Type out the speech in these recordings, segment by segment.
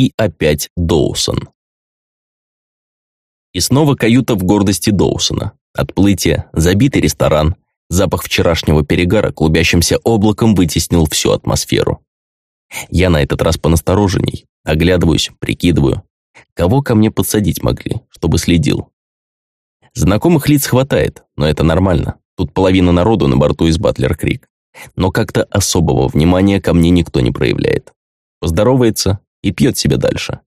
И опять Доусон. И снова каюта в гордости Доусона. Отплытие, забитый ресторан, запах вчерашнего перегара клубящимся облаком вытеснил всю атмосферу. Я на этот раз понастороженней, оглядываюсь, прикидываю, кого ко мне подсадить могли, чтобы следил. Знакомых лиц хватает, но это нормально. Тут половина народу на борту из Батлер Крик. Но как-то особого внимания ко мне никто не проявляет. Поздоровается и пьет себе дальше.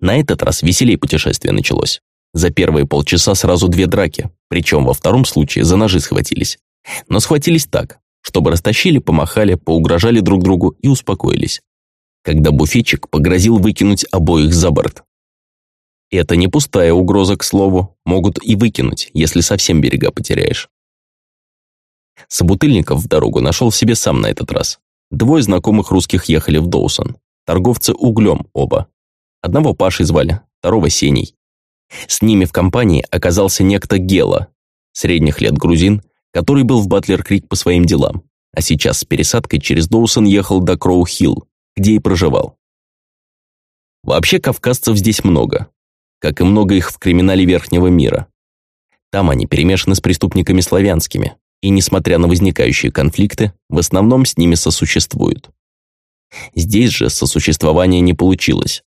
На этот раз веселее путешествие началось. За первые полчаса сразу две драки, причем во втором случае за ножи схватились. Но схватились так, чтобы растащили, помахали, поугрожали друг другу и успокоились. Когда буфетчик погрозил выкинуть обоих за борт. Это не пустая угроза, к слову, могут и выкинуть, если совсем берега потеряешь. Собутыльников в дорогу нашел себе сам на этот раз. Двое знакомых русских ехали в Доусон. Торговцы углем оба. Одного Пашей звали, второго Сеней. С ними в компании оказался некто Гела, средних лет грузин, который был в Батлер-Крик по своим делам, а сейчас с пересадкой через Доусон ехал до Кроу-Хилл, где и проживал. Вообще кавказцев здесь много, как и много их в криминале Верхнего мира. Там они перемешаны с преступниками славянскими, и, несмотря на возникающие конфликты, в основном с ними сосуществуют. Здесь же сосуществование не получилось.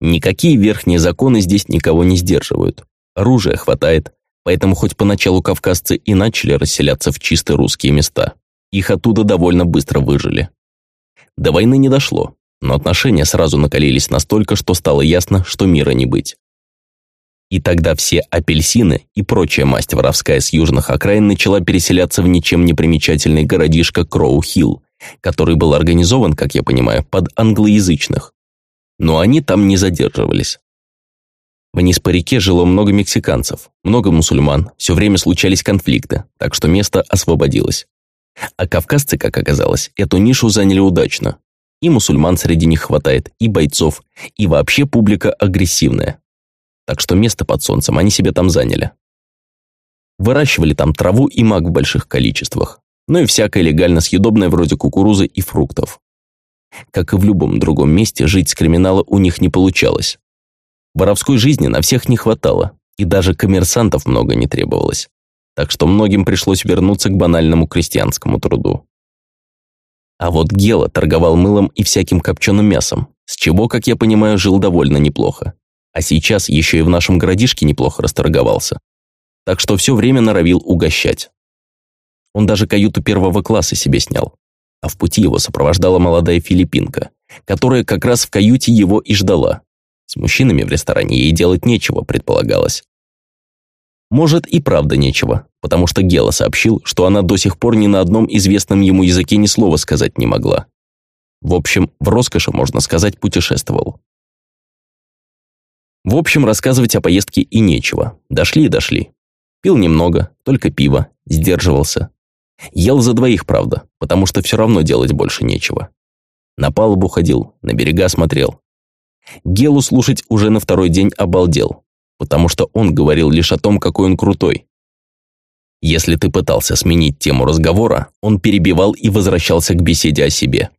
Никакие верхние законы здесь никого не сдерживают. Оружия хватает, поэтому хоть поначалу кавказцы и начали расселяться в чисто русские места, их оттуда довольно быстро выжили. До войны не дошло, но отношения сразу накалились настолько, что стало ясно, что мира не быть. И тогда все апельсины и прочая масть воровская с южных окраин начала переселяться в ничем не примечательный городишко Кроу-Хилл, который был организован, как я понимаю, под англоязычных. Но они там не задерживались. Вниз по реке жило много мексиканцев, много мусульман, все время случались конфликты, так что место освободилось. А кавказцы, как оказалось, эту нишу заняли удачно. И мусульман среди них хватает, и бойцов, и вообще публика агрессивная. Так что место под солнцем они себе там заняли. Выращивали там траву и мак в больших количествах, ну и всякое легально съедобное вроде кукурузы и фруктов. Как и в любом другом месте, жить с криминала у них не получалось. Воровской жизни на всех не хватало, и даже коммерсантов много не требовалось. Так что многим пришлось вернуться к банальному крестьянскому труду. А вот Гела торговал мылом и всяким копченым мясом, с чего, как я понимаю, жил довольно неплохо. А сейчас еще и в нашем городишке неплохо расторговался. Так что все время норовил угощать. Он даже каюту первого класса себе снял. А в пути его сопровождала молодая филиппинка, которая как раз в каюте его и ждала. С мужчинами в ресторане ей делать нечего, предполагалось. Может и правда нечего, потому что Гела сообщил, что она до сих пор ни на одном известном ему языке ни слова сказать не могла. В общем, в роскоши, можно сказать, путешествовал. В общем, рассказывать о поездке и нечего. Дошли и дошли. Пил немного, только пиво, сдерживался. Ел за двоих, правда, потому что все равно делать больше нечего. На палубу ходил, на берега смотрел. Гелу слушать уже на второй день обалдел, потому что он говорил лишь о том, какой он крутой. Если ты пытался сменить тему разговора, он перебивал и возвращался к беседе о себе.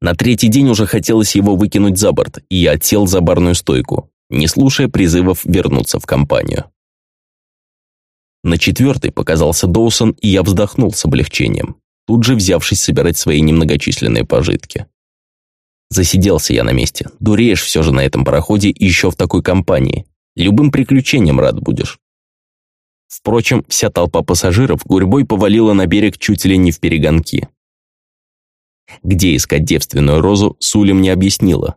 На третий день уже хотелось его выкинуть за борт, и я отсел за барную стойку, не слушая призывов вернуться в компанию. На четвертый показался Доусон, и я вздохнул с облегчением, тут же взявшись собирать свои немногочисленные пожитки. Засиделся я на месте. Дуреешь все же на этом пароходе и еще в такой компании. Любым приключениям рад будешь. Впрочем, вся толпа пассажиров гурьбой повалила на берег чуть ли не в перегонки. Где искать девственную розу, Сулем не объяснила.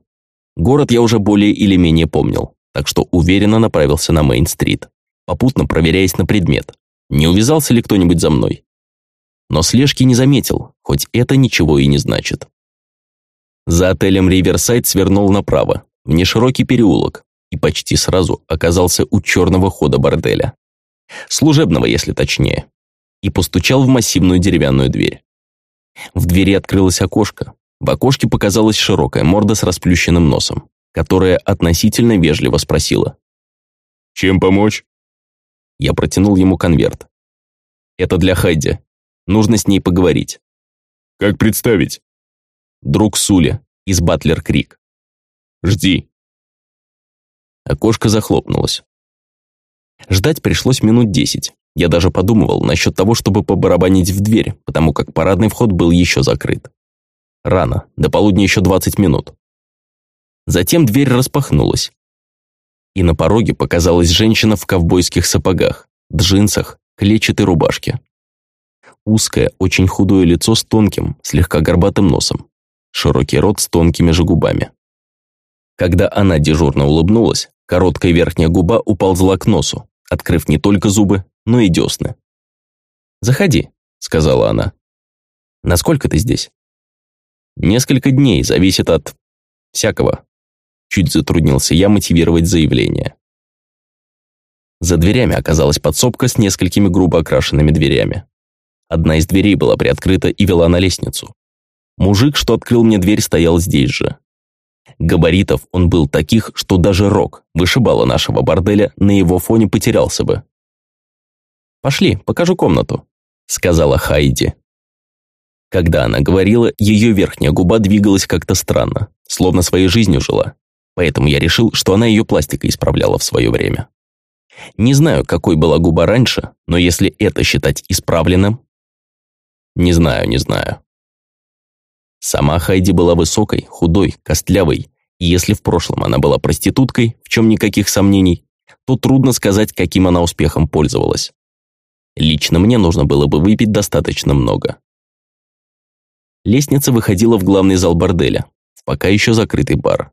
Город я уже более или менее помнил, так что уверенно направился на Мейн-стрит, попутно проверяясь на предмет, не увязался ли кто-нибудь за мной. Но слежки не заметил, хоть это ничего и не значит. За отелем Риверсайд свернул направо, в неширокий переулок, и почти сразу оказался у черного хода борделя. Служебного, если точнее. И постучал в массивную деревянную дверь. В двери открылось окошко. В окошке показалась широкая морда с расплющенным носом, которая относительно вежливо спросила. «Чем помочь?» Я протянул ему конверт. «Это для Хайди. Нужно с ней поговорить». «Как представить?» «Друг Сули. из Батлер-Крик. Жди. Окошко захлопнулось. Ждать пришлось минут десять. Я даже подумывал насчет того, чтобы побарабанить в дверь, потому как парадный вход был еще закрыт. Рано, до полудня еще 20 минут. Затем дверь распахнулась. И на пороге показалась женщина в ковбойских сапогах, джинсах, клетчатой рубашке. Узкое, очень худое лицо с тонким, слегка горбатым носом. Широкий рот с тонкими же губами. Когда она дежурно улыбнулась, короткая верхняя губа уползла к носу, открыв не только зубы, но и десны. «Заходи», — сказала она. «Насколько ты здесь?» «Несколько дней, зависит от... всякого». Чуть затруднился я мотивировать заявление. За дверями оказалась подсобка с несколькими грубо окрашенными дверями. Одна из дверей была приоткрыта и вела на лестницу. Мужик, что открыл мне дверь, стоял здесь же. Габаритов он был таких, что даже рок, вышибала нашего борделя, на его фоне потерялся бы. «Пошли, покажу комнату», — сказала Хайди. Когда она говорила, ее верхняя губа двигалась как-то странно, словно своей жизнью жила. Поэтому я решил, что она ее пластикой исправляла в свое время. Не знаю, какой была губа раньше, но если это считать исправленным... Не знаю, не знаю. Сама Хайди была высокой, худой, костлявой, и если в прошлом она была проституткой, в чем никаких сомнений, то трудно сказать, каким она успехом пользовалась. Лично мне нужно было бы выпить достаточно много. Лестница выходила в главный зал борделя, в пока еще закрытый бар.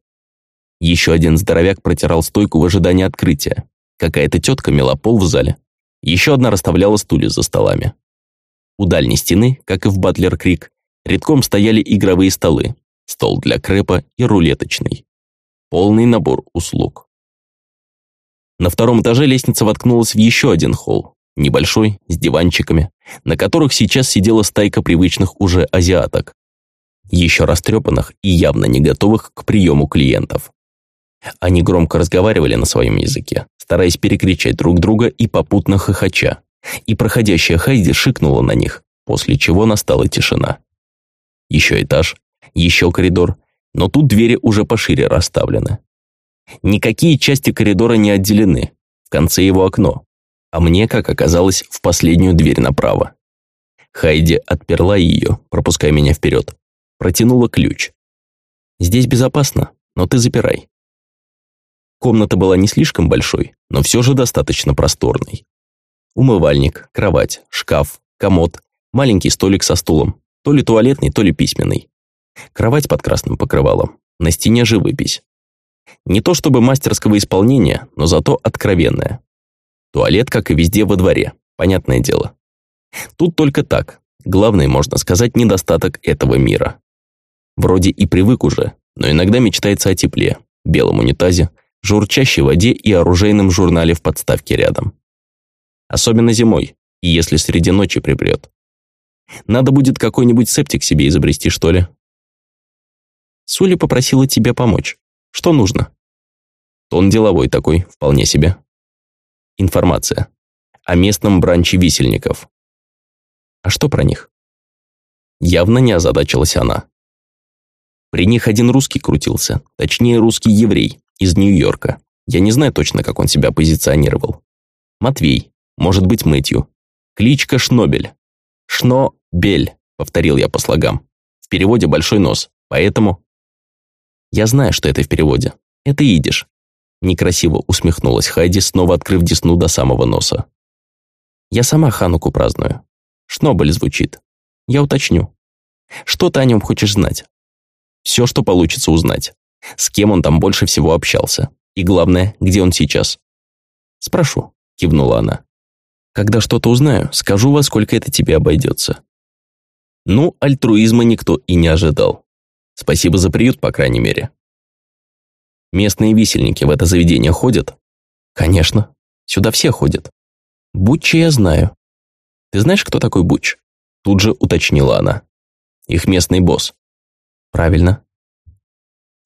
Еще один здоровяк протирал стойку в ожидании открытия. Какая-то тетка мела пол в зале. Еще одна расставляла стулья за столами. У дальней стены, как и в Батлер-Крик, редком стояли игровые столы, стол для крэпа и рулеточный. Полный набор услуг. На втором этаже лестница воткнулась в еще один холл, Небольшой, с диванчиками, на которых сейчас сидела стайка привычных уже азиаток. Еще растрепанных и явно не готовых к приему клиентов. Они громко разговаривали на своем языке, стараясь перекричать друг друга и попутно хохоча. И проходящая Хайди шикнула на них, после чего настала тишина. Еще этаж, еще коридор, но тут двери уже пошире расставлены. Никакие части коридора не отделены, в конце его окно, а мне, как оказалось, в последнюю дверь направо. Хайди отперла ее, пропуская меня вперед. Протянула ключ. «Здесь безопасно, но ты запирай». Комната была не слишком большой, но все же достаточно просторной. Умывальник, кровать, шкаф, комод, маленький столик со стулом, то ли туалетный, то ли письменный. Кровать под красным покрывалом, на стене живопись. Не то чтобы мастерского исполнения, но зато откровенная. Туалет, как и везде во дворе, понятное дело. Тут только так. Главный, можно сказать, недостаток этого мира. Вроде и привык уже, но иногда мечтается о тепле, белом унитазе, журчащей воде и оружейном журнале в подставке рядом. Особенно зимой, и если среди ночи припрет. Надо будет какой-нибудь септик себе изобрести, что ли. Сули попросила тебя помочь. Что нужно? Тон деловой такой, вполне себе. Информация. О местном бранче висельников. А что про них? Явно не озадачилась она. При них один русский крутился, точнее русский еврей, из Нью-Йорка. Я не знаю точно, как он себя позиционировал. Матвей, может быть Мэтью. Кличка Шнобель. Шно-бель, повторил я по слогам. В переводе большой нос, поэтому... Я знаю, что это в переводе. Это идиш. Некрасиво усмехнулась Хайди, снова открыв десну до самого носа. «Я сама Хануку праздную. Шнобель звучит. Я уточню. Что ты о нем хочешь знать? Все, что получится узнать. С кем он там больше всего общался. И главное, где он сейчас. Спрошу, кивнула она. Когда что-то узнаю, скажу, во сколько это тебе обойдется. Ну, альтруизма никто и не ожидал. Спасибо за приют, по крайней мере. Местные висельники в это заведение ходят? Конечно. Сюда все ходят. Бутча я знаю. Ты знаешь, кто такой Буч? Тут же уточнила она. Их местный босс. Правильно.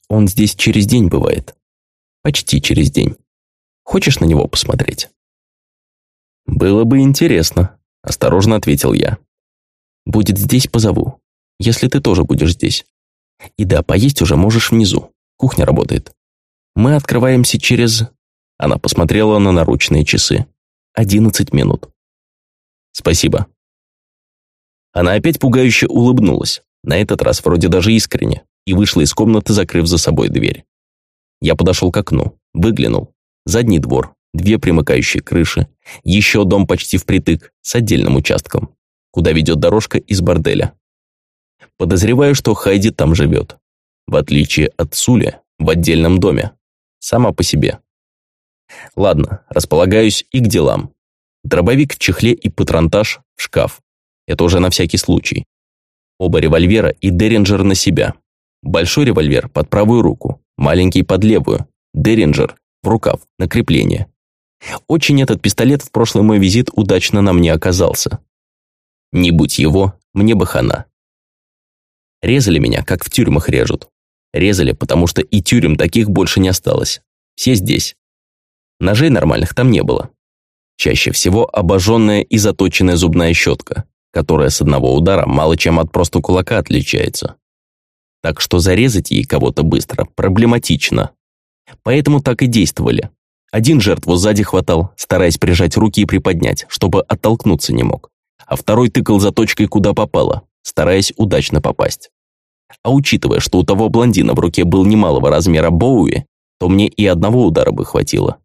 Он здесь через день бывает. Почти через день. Хочешь на него посмотреть? Было бы интересно, осторожно ответил я. Будет здесь, позову. Если ты тоже будешь здесь. И да, поесть уже можешь внизу. Кухня работает. Мы открываемся через... Она посмотрела на наручные часы. Одиннадцать минут. Спасибо. Она опять пугающе улыбнулась, на этот раз вроде даже искренне, и вышла из комнаты, закрыв за собой дверь. Я подошел к окну, выглянул. Задний двор, две примыкающие крыши, еще дом почти впритык, с отдельным участком, куда ведет дорожка из борделя. Подозреваю, что Хайди там живет. В отличие от Сули, в отдельном доме. Сама по себе. Ладно, располагаюсь и к делам. Дробовик в чехле и патронтаж в шкаф. Это уже на всякий случай. Оба револьвера и Деринджер на себя. Большой револьвер под правую руку, маленький под левую. Деринджер в рукав, на крепление. Очень этот пистолет в прошлый мой визит удачно на мне оказался. Не будь его, мне бы хана. Резали меня, как в тюрьмах режут. Резали, потому что и тюрем таких больше не осталось. Все здесь. Ножей нормальных там не было. Чаще всего обожженная и заточенная зубная щетка, которая с одного удара мало чем от просто кулака отличается. Так что зарезать ей кого-то быстро проблематично. Поэтому так и действовали. Один жертву сзади хватал, стараясь прижать руки и приподнять, чтобы оттолкнуться не мог. А второй тыкал заточкой куда попало, стараясь удачно попасть. А учитывая, что у того блондина в руке был немалого размера Боуи, то мне и одного удара бы хватило.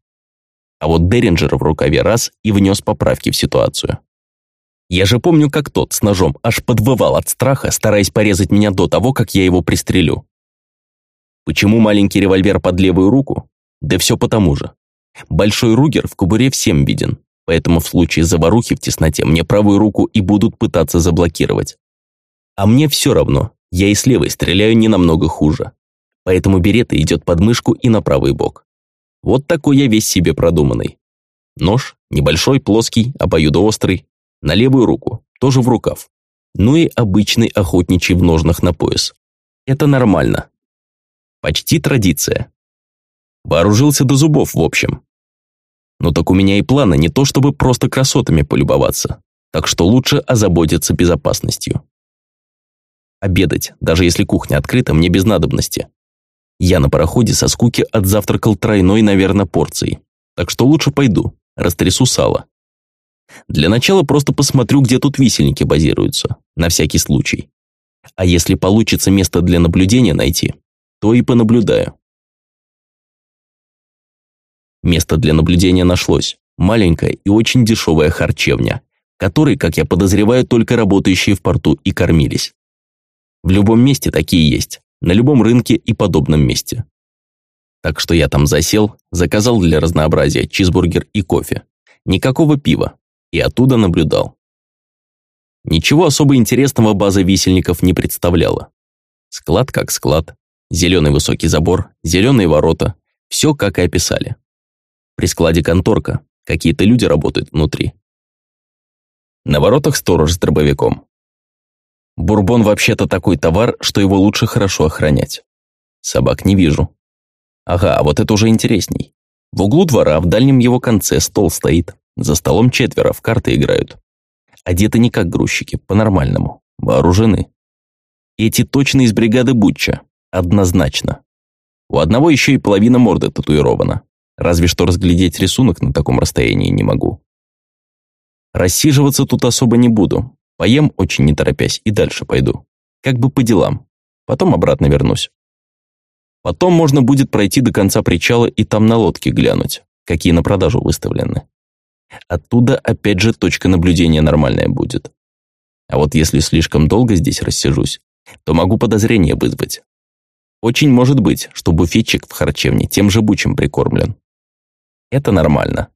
А вот Деринджер в рукаве раз и внес поправки в ситуацию. Я же помню, как тот с ножом аж подвывал от страха, стараясь порезать меня до того, как я его пристрелю. Почему маленький револьвер под левую руку? Да все потому же. Большой ругер в кобуре всем виден, поэтому в случае заварухи в тесноте мне правую руку и будут пытаться заблокировать. А мне все равно, я и с левой стреляю не намного хуже. Поэтому берета идет под мышку и на правый бок. Вот такой я весь себе продуманный. Нож, небольшой, плоский, обоюдоострый, на левую руку, тоже в рукав. Ну и обычный охотничий в ножнах на пояс. Это нормально. Почти традиция. Вооружился до зубов, в общем. Ну так у меня и планы не то чтобы просто красотами полюбоваться, так что лучше озаботиться безопасностью. Обедать, даже если кухня открыта, мне без надобности. Я на пароходе со скуки отзавтракал тройной, наверное, порцией. Так что лучше пойду, растрясу сало. Для начала просто посмотрю, где тут висельники базируются, на всякий случай. А если получится место для наблюдения найти, то и понаблюдаю. Место для наблюдения нашлось. Маленькая и очень дешевая харчевня, которой, как я подозреваю, только работающие в порту и кормились. В любом месте такие есть на любом рынке и подобном месте. Так что я там засел, заказал для разнообразия чизбургер и кофе. Никакого пива. И оттуда наблюдал. Ничего особо интересного база висельников не представляла. Склад как склад, зеленый высокий забор, зеленые ворота, все как и описали. При складе конторка, какие-то люди работают внутри. На воротах сторож с дробовиком, Бурбон вообще-то такой товар, что его лучше хорошо охранять. Собак не вижу. Ага, а вот это уже интересней. В углу двора, в дальнем его конце, стол стоит. За столом четверо, в карты играют. Одеты не как грузчики, по-нормальному. Вооружены. Эти точно из бригады Бутча. Однозначно. У одного еще и половина морды татуирована. Разве что разглядеть рисунок на таком расстоянии не могу. Рассиживаться тут особо не буду. Поем очень не торопясь и дальше пойду. Как бы по делам. Потом обратно вернусь. Потом можно будет пройти до конца причала и там на лодке глянуть, какие на продажу выставлены. Оттуда опять же точка наблюдения нормальная будет. А вот если слишком долго здесь рассижусь, то могу подозрение вызвать. Очень может быть, что буфетчик в харчевне тем же бучем прикормлен. Это нормально.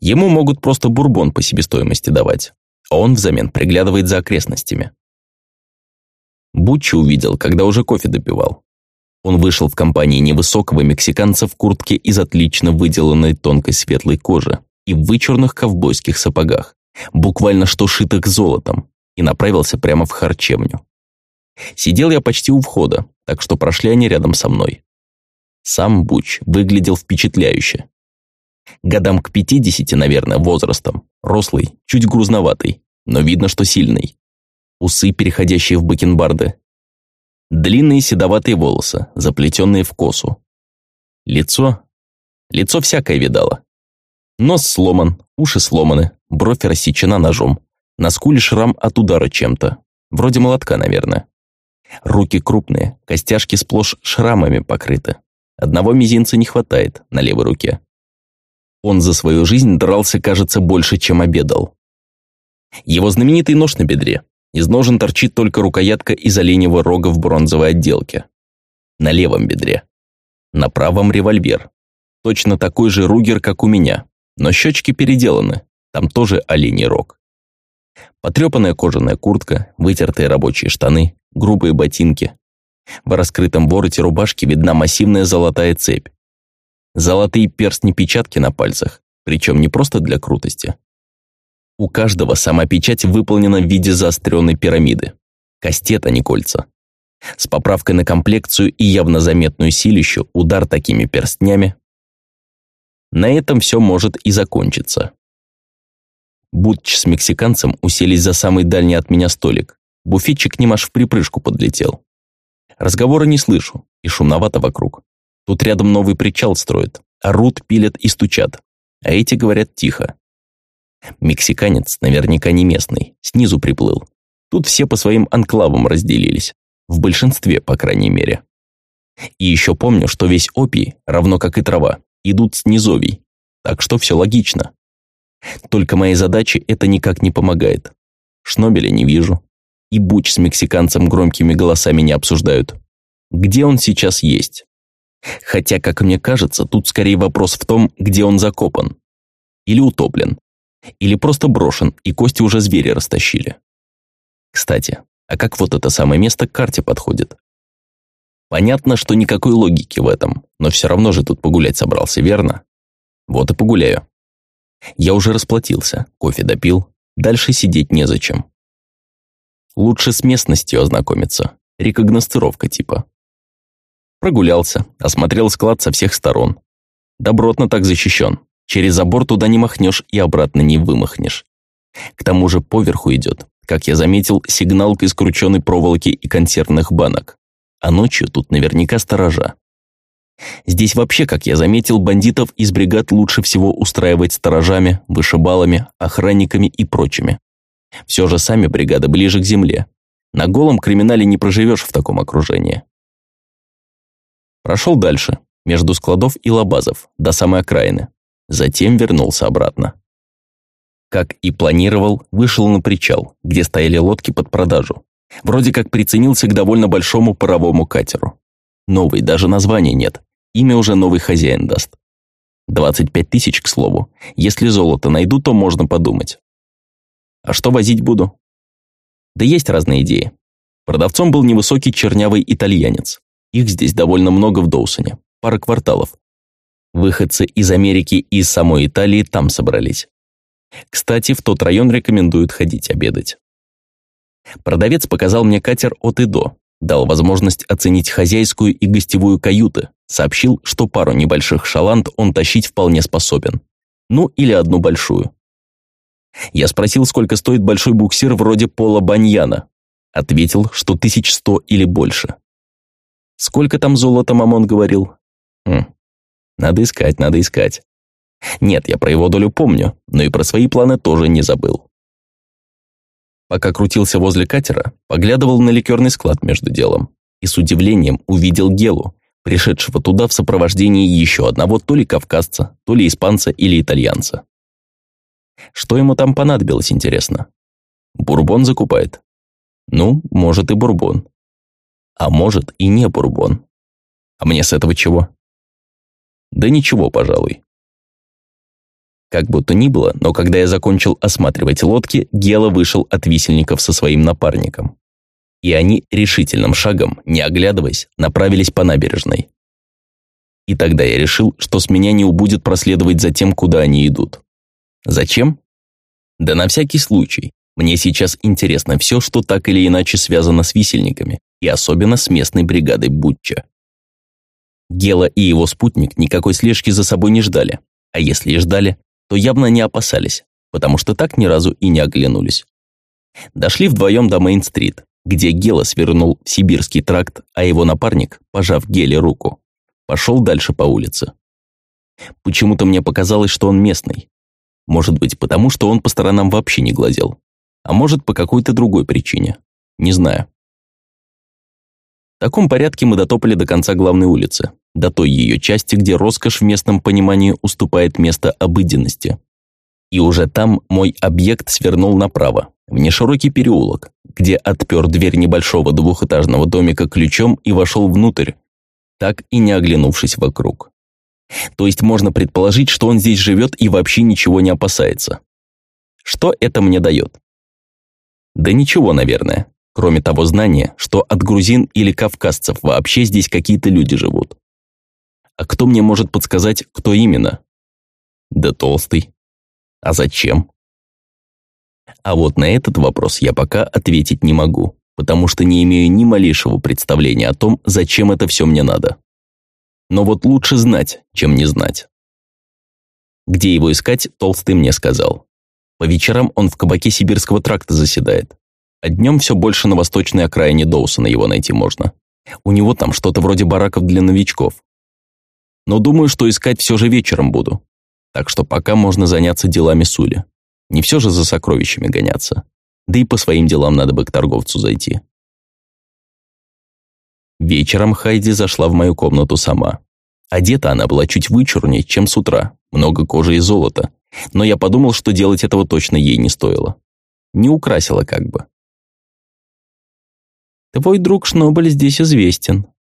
Ему могут просто бурбон по себестоимости давать а он взамен приглядывает за окрестностями. Буччи увидел, когда уже кофе допивал. Он вышел в компании невысокого мексиканца в куртке из отлично выделанной тонкой светлой кожи и в вычурных ковбойских сапогах, буквально что шитых золотом, и направился прямо в харчевню. Сидел я почти у входа, так что прошли они рядом со мной. Сам Буч выглядел впечатляюще. Годам к 50, наверное, возрастом. Рослый, чуть грузноватый, но видно, что сильный. Усы, переходящие в бакенбарды. Длинные седоватые волосы, заплетенные в косу. Лицо? Лицо всякое видало. Нос сломан, уши сломаны, бровь рассечена ножом. На скуле шрам от удара чем-то. Вроде молотка, наверное. Руки крупные, костяшки сплошь шрамами покрыты. Одного мизинца не хватает на левой руке. Он за свою жизнь дрался, кажется, больше, чем обедал. Его знаменитый нож на бедре. Из ножен торчит только рукоятка из оленевого рога в бронзовой отделке. На левом бедре. На правом револьвер. Точно такой же ругер, как у меня. Но щечки переделаны. Там тоже оленей рог. Потрепанная кожаная куртка, вытертые рабочие штаны, грубые ботинки. В раскрытом вороте рубашки видна массивная золотая цепь. Золотые перстни-печатки на пальцах, причем не просто для крутости. У каждого сама печать выполнена в виде заостренной пирамиды. Кастет, а не кольца. С поправкой на комплекцию и явно заметную силищу удар такими перстнями. На этом все может и закончиться. Бутч с мексиканцем уселись за самый дальний от меня столик. Буфетчик к ним аж в припрыжку подлетел. Разговора не слышу, и шумновато вокруг. Тут рядом новый причал строят. Орут, пилят и стучат. А эти говорят тихо. Мексиканец наверняка не местный, снизу приплыл. Тут все по своим анклавам разделились. В большинстве, по крайней мере. И еще помню, что весь опий, равно как и трава, идут с низовий. Так что все логично. Только моей задаче это никак не помогает. Шнобеля не вижу. И Буч с мексиканцем громкими голосами не обсуждают. Где он сейчас есть? Хотя, как мне кажется, тут скорее вопрос в том, где он закопан. Или утоплен. Или просто брошен, и кости уже звери растащили. Кстати, а как вот это самое место к карте подходит? Понятно, что никакой логики в этом, но все равно же тут погулять собрался, верно? Вот и погуляю. Я уже расплатился, кофе допил, дальше сидеть незачем. Лучше с местностью ознакомиться, рекогностировка типа. Прогулялся, осмотрел склад со всех сторон. Добротно так защищен. Через забор туда не махнешь и обратно не вымахнешь. К тому же поверху идет, как я заметил, сигналка из крученной проволоки и консервных банок. А ночью тут наверняка сторожа. Здесь вообще, как я заметил, бандитов из бригад лучше всего устраивать сторожами, вышибалами, охранниками и прочими. Все же сами бригады ближе к земле. На голом криминале не проживешь в таком окружении. Прошел дальше, между складов и лабазов, до самой окраины. Затем вернулся обратно. Как и планировал, вышел на причал, где стояли лодки под продажу. Вроде как приценился к довольно большому паровому катеру. Новый, даже названия нет. Имя уже новый хозяин даст. 25 тысяч, к слову. Если золото найду, то можно подумать. А что возить буду? Да есть разные идеи. Продавцом был невысокий чернявый итальянец. Их здесь довольно много в Доусоне. Пара кварталов. Выходцы из Америки и из самой Италии там собрались. Кстати, в тот район рекомендуют ходить обедать. Продавец показал мне катер от и до, дал возможность оценить хозяйскую и гостевую каюты, сообщил, что пару небольших шаланд он тащить вполне способен. Ну, или одну большую. Я спросил, сколько стоит большой буксир вроде Пола Баньяна. Ответил, что тысяч сто или больше. Сколько там золота Мамон говорил? Хм. Надо искать, надо искать. Нет, я про его долю помню, но и про свои планы тоже не забыл. Пока крутился возле катера, поглядывал на ликерный склад между делом и с удивлением увидел Гелу, пришедшего туда в сопровождении еще одного то ли кавказца, то ли испанца или итальянца. Что ему там понадобилось, интересно? Бурбон закупает? Ну, может и бурбон. А может и не бурбон. А мне с этого чего? Да ничего, пожалуй. Как будто ни было, но когда я закончил осматривать лодки, Гела вышел от висельников со своим напарником и они решительным шагом, не оглядываясь, направились по набережной. И тогда я решил, что с меня не убудет проследовать за тем, куда они идут. Зачем? Да на всякий случай. Мне сейчас интересно все, что так или иначе связано с висельниками, и особенно с местной бригадой Бутча. Гела и его спутник никакой слежки за собой не ждали, а если и ждали, то явно не опасались, потому что так ни разу и не оглянулись. Дошли вдвоем до Мейн-стрит, где Гела свернул в сибирский тракт, а его напарник, пожав Геле руку, пошел дальше по улице. Почему-то мне показалось, что он местный. Может быть, потому что он по сторонам вообще не глазел. А может, по какой-то другой причине. Не знаю. В таком порядке мы дотопали до конца главной улицы, до той ее части, где роскошь в местном понимании уступает место обыденности. И уже там мой объект свернул направо, в неширокий переулок, где отпер дверь небольшого двухэтажного домика ключом и вошел внутрь, так и не оглянувшись вокруг. То есть можно предположить, что он здесь живет и вообще ничего не опасается. Что это мне дает? Да ничего, наверное, кроме того знания, что от грузин или кавказцев вообще здесь какие-то люди живут. А кто мне может подсказать, кто именно? Да толстый. А зачем? А вот на этот вопрос я пока ответить не могу, потому что не имею ни малейшего представления о том, зачем это все мне надо. Но вот лучше знать, чем не знать. Где его искать, Толстый мне сказал. По вечерам он в кабаке сибирского тракта заседает. А днем все больше на восточной окраине Доусона его найти можно. У него там что-то вроде бараков для новичков. Но думаю, что искать все же вечером буду. Так что пока можно заняться делами Сули. Не все же за сокровищами гоняться. Да и по своим делам надо бы к торговцу зайти. Вечером Хайди зашла в мою комнату сама. Одета она была чуть вычурнее, чем с утра, много кожи и золота. Но я подумал, что делать этого точно ей не стоило. Не украсила как бы. «Твой друг Шнобель здесь известен», —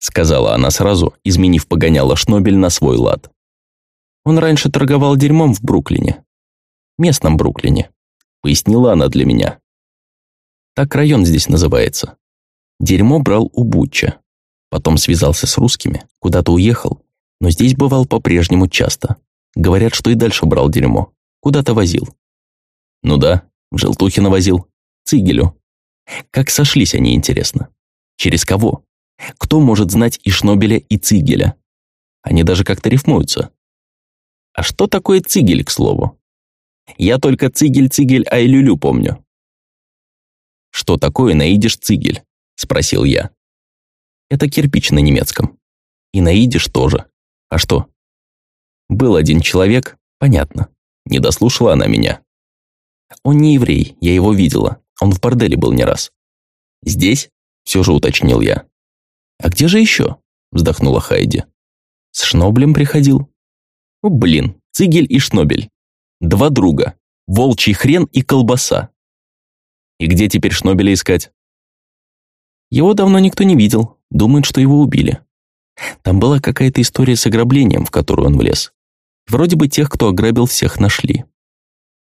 сказала она сразу, изменив погоняла Шнобель на свой лад. «Он раньше торговал дерьмом в Бруклине местном Бруклине», — пояснила она для меня. Так район здесь называется. Дерьмо брал у Бутча. Потом связался с русскими, куда-то уехал, но здесь бывал по-прежнему часто. Говорят, что и дальше брал дерьмо. Куда-то возил. Ну да, в Желтухино возил. Цигелю. Как сошлись они, интересно? Через кого? Кто может знать и Шнобеля, и Цигеля? Они даже как-то рифмуются. А что такое Цигель, к слову? Я только цигель-цигель ай-люлю помню». «Что такое наидиш цигель?» – спросил я. «Это кирпич на немецком. И наидиш тоже. А что?» «Был один человек, понятно. Не дослушала она меня. Он не еврей, я его видела. Он в борделе был не раз. Здесь?» – все же уточнил я. «А где же еще?» – вздохнула Хайди. «С Шноблем приходил». «О, блин, Цигель и Шнобель. Два друга. Волчий хрен и колбаса. И где теперь Шнобеля искать? Его давно никто не видел. Думают, что его убили. Там была какая-то история с ограблением, в которую он влез. Вроде бы тех, кто ограбил, всех нашли.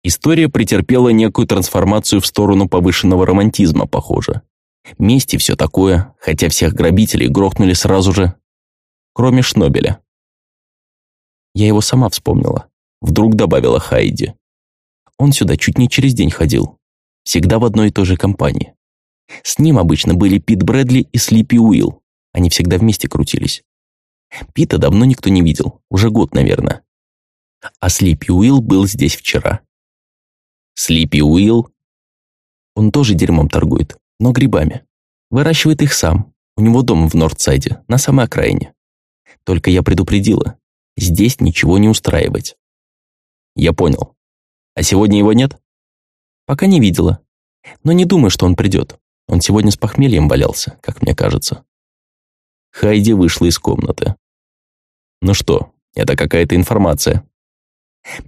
История претерпела некую трансформацию в сторону повышенного романтизма, похоже. Месть и все такое, хотя всех грабителей грохнули сразу же, кроме Шнобеля. Я его сама вспомнила. Вдруг добавила Хайди. Он сюда чуть не через день ходил. Всегда в одной и той же компании. С ним обычно были Пит Брэдли и Слипи Уилл. Они всегда вместе крутились. Пита давно никто не видел, уже год, наверное. А Слипи Уилл был здесь вчера. Слипи Уилл? Он тоже дерьмом торгует, но грибами. Выращивает их сам. У него дом в Нордсайде, на самой окраине. Только я предупредила, здесь ничего не устраивать. Я понял. А сегодня его нет? Пока не видела. Но не думаю, что он придет. Он сегодня с похмельем валялся, как мне кажется. Хайди вышла из комнаты. Ну что, это какая-то информация.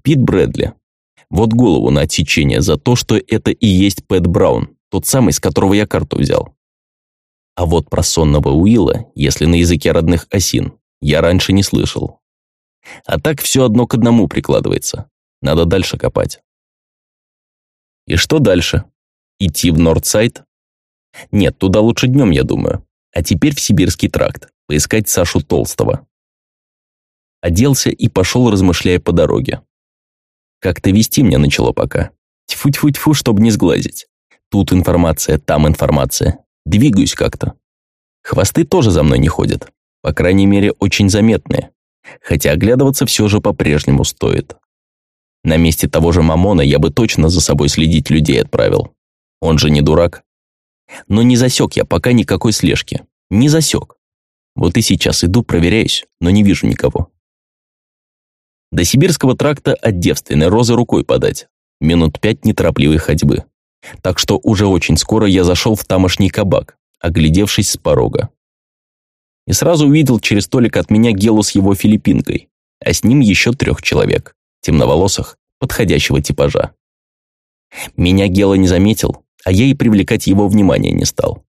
Пит Брэдли. Вот голову на отсечение за то, что это и есть Пэт Браун, тот самый, с которого я карту взял. А вот про сонного Уилла, если на языке родных осин, я раньше не слышал. А так все одно к одному прикладывается. Надо дальше копать. И что дальше? Идти в Нордсайд? Нет, туда лучше днем, я думаю. А теперь в Сибирский тракт, поискать Сашу Толстого. Оделся и пошел, размышляя по дороге. Как-то вести мне начало пока. Тьфу-тьфу-тьфу, чтобы не сглазить. Тут информация, там информация. Двигаюсь как-то. Хвосты тоже за мной не ходят. По крайней мере, очень заметные. Хотя оглядываться все же по-прежнему стоит. На месте того же Мамона я бы точно за собой следить людей отправил. Он же не дурак. Но не засек я пока никакой слежки. Не засек. Вот и сейчас иду, проверяюсь, но не вижу никого. До сибирского тракта от девственной розы рукой подать. Минут пять неторопливой ходьбы. Так что уже очень скоро я зашел в тамошний кабак, оглядевшись с порога. И сразу увидел через столик от меня Гелу с его филиппинкой, а с ним еще трех человек, темноволосых, подходящего типажа. Меня Гела не заметил, а я и привлекать его внимание не стал.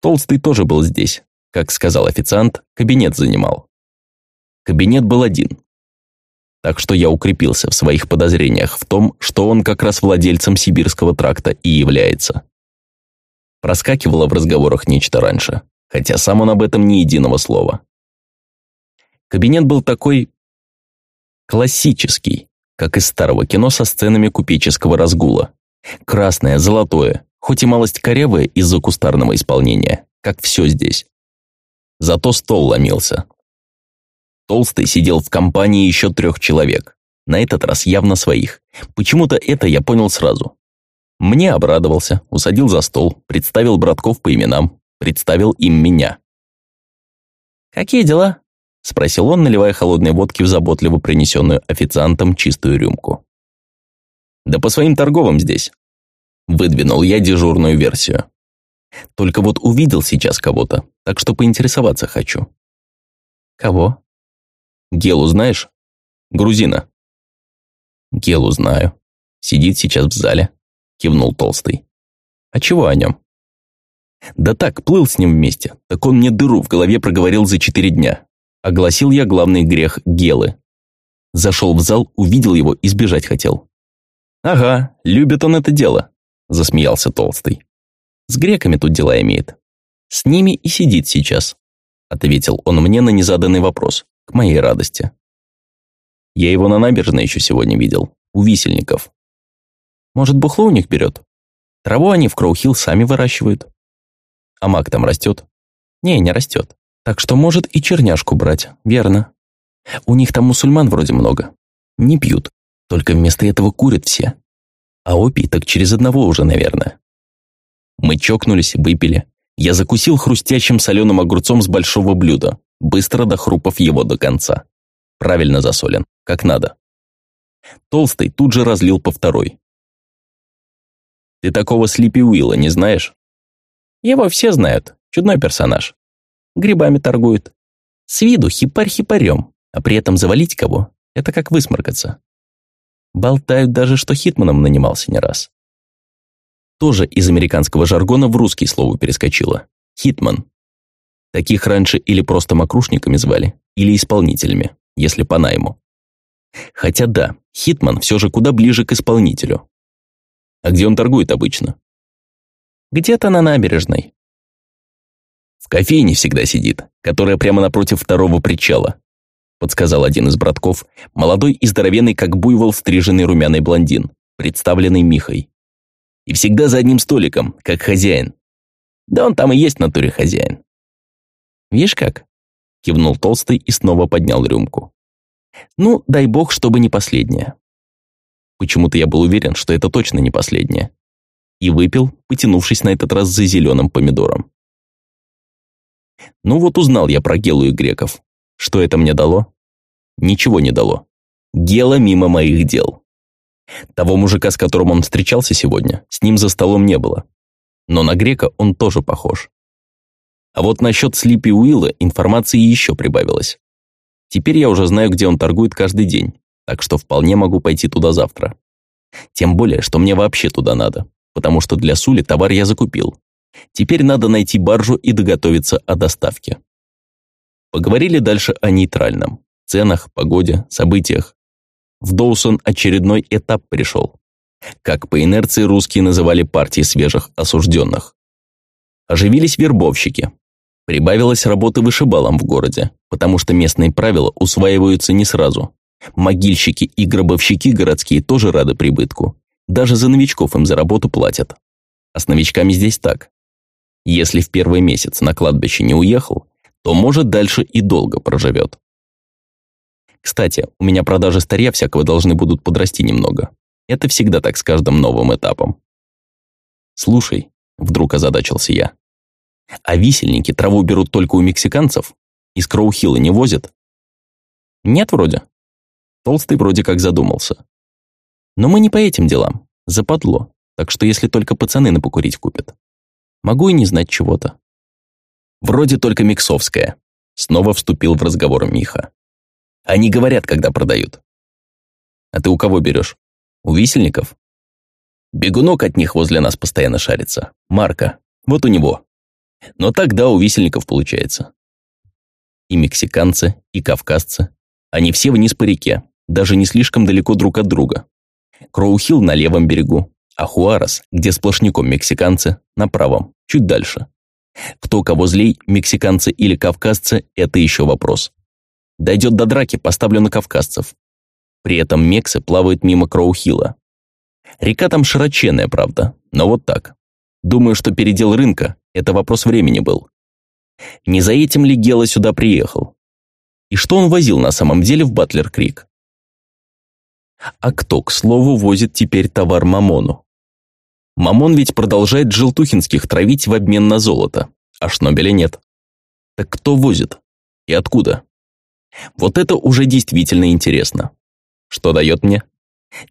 Толстый тоже был здесь, как сказал официант, кабинет занимал. Кабинет был один, так что я укрепился в своих подозрениях в том, что он как раз владельцем сибирского тракта и является. Проскакивало в разговорах нечто раньше, хотя сам он об этом ни единого слова. Кабинет был такой классический, как из старого кино со сценами купеческого разгула. Красное, золотое, хоть и малость корявое из-за кустарного исполнения, как все здесь. Зато стол ломился, Толстый сидел в компании еще трех человек. На этот раз явно своих. Почему-то это я понял сразу. Мне обрадовался, усадил за стол, представил братков по именам, представил им меня. «Какие дела?» – спросил он, наливая холодной водки в заботливо принесенную официантом чистую рюмку. «Да по своим торговым здесь». Выдвинул я дежурную версию. Только вот увидел сейчас кого-то, так что поинтересоваться хочу. «Кого?» Гелу знаешь? Грузина. Гелу знаю. Сидит сейчас в зале. Кивнул Толстый. А чего о нем? Да так, плыл с ним вместе. Так он мне дыру в голове проговорил за четыре дня. Огласил я главный грех Гелы. Зашел в зал, увидел его и сбежать хотел. «Ага, любит он это дело», – засмеялся Толстый. «С греками тут дела имеет. С ними и сидит сейчас», – ответил он мне на незаданный вопрос к моей радости. Я его на набережной еще сегодня видел, у висельников. Может, бухло у них берет? Траву они в Кроухилл сами выращивают. А мак там растет? Не, не растет. Так что может и черняшку брать, верно. У них там мусульман вроде много. Не пьют, только вместо этого курят все. А опий так через одного уже, наверное. Мы чокнулись, выпили. Я закусил хрустящим соленым огурцом с большого блюда быстро дохрупав его до конца. Правильно засолен, как надо. Толстый тут же разлил по второй. «Ты такого Слипи Уилла не знаешь?» «Его все знают, чудной персонаж. Грибами торгует. С виду хипарь хипарем, а при этом завалить кого – это как высморкаться. Болтают даже, что Хитманом нанимался не раз. Тоже из американского жаргона в русский слово перескочило. Хитман. Таких раньше или просто мокрушниками звали, или исполнителями, если по найму. Хотя да, Хитман все же куда ближе к исполнителю. А где он торгует обычно? Где-то на набережной. В кофейне всегда сидит, которая прямо напротив второго причала, подсказал один из братков, молодой и здоровенный, как буйвол, стриженный румяный блондин, представленный Михой. И всегда за одним столиком, как хозяин. Да он там и есть в натуре хозяин. Видишь как?» Кивнул Толстый и снова поднял рюмку. «Ну, дай бог, чтобы не последняя». Почему-то я был уверен, что это точно не последняя. И выпил, потянувшись на этот раз за зеленым помидором. Ну вот узнал я про Гелу и греков. Что это мне дало? Ничего не дало. Гела мимо моих дел. Того мужика, с которым он встречался сегодня, с ним за столом не было. Но на грека он тоже похож. А вот насчет Слипи Уилла информации еще прибавилось. Теперь я уже знаю, где он торгует каждый день, так что вполне могу пойти туда завтра. Тем более, что мне вообще туда надо, потому что для Сули товар я закупил. Теперь надо найти баржу и доготовиться о доставке. Поговорили дальше о нейтральном. Ценах, погоде, событиях. В Доусон очередной этап пришел. Как по инерции русские называли партии свежих осужденных. Оживились вербовщики, Прибавилось работы вышибалом в городе, потому что местные правила усваиваются не сразу. Могильщики и гробовщики городские тоже рады прибытку. Даже за новичков им за работу платят. А с новичками здесь так. Если в первый месяц на кладбище не уехал, то, может, дальше и долго проживет. Кстати, у меня продажи старья всякого должны будут подрасти немного. Это всегда так с каждым новым этапом. Слушай, Вдруг озадачился я. А висельники траву берут только у мексиканцев? Из Кроухилла не возят? Нет, вроде. Толстый вроде как задумался. Но мы не по этим делам. Западло. Так что если только пацаны на покурить купят. Могу и не знать чего-то. Вроде только миксовская. Снова вступил в разговор Миха. Они говорят, когда продают. А ты у кого берешь? У висельников? Бегунок от них возле нас постоянно шарится. Марка. Вот у него. Но тогда у висельников получается. И мексиканцы, и кавказцы. Они все вниз по реке, даже не слишком далеко друг от друга. Кроухилл на левом берегу, а Хуарес, где сплошняком мексиканцы, на правом, чуть дальше. Кто кого злей, мексиканцы или кавказцы, это еще вопрос. Дойдет до драки, поставлю на кавказцев. При этом мексы плавают мимо Кроухилла. Река там широченная, правда, но вот так. Думаю, что передел рынка – это вопрос времени был. Не за этим ли Гела сюда приехал? И что он возил на самом деле в Батлер-Крик? А кто, к слову, возит теперь товар Мамону? Мамон ведь продолжает желтухинских травить в обмен на золото, а Шнобеля нет. Так кто возит? И откуда? Вот это уже действительно интересно. Что дает мне?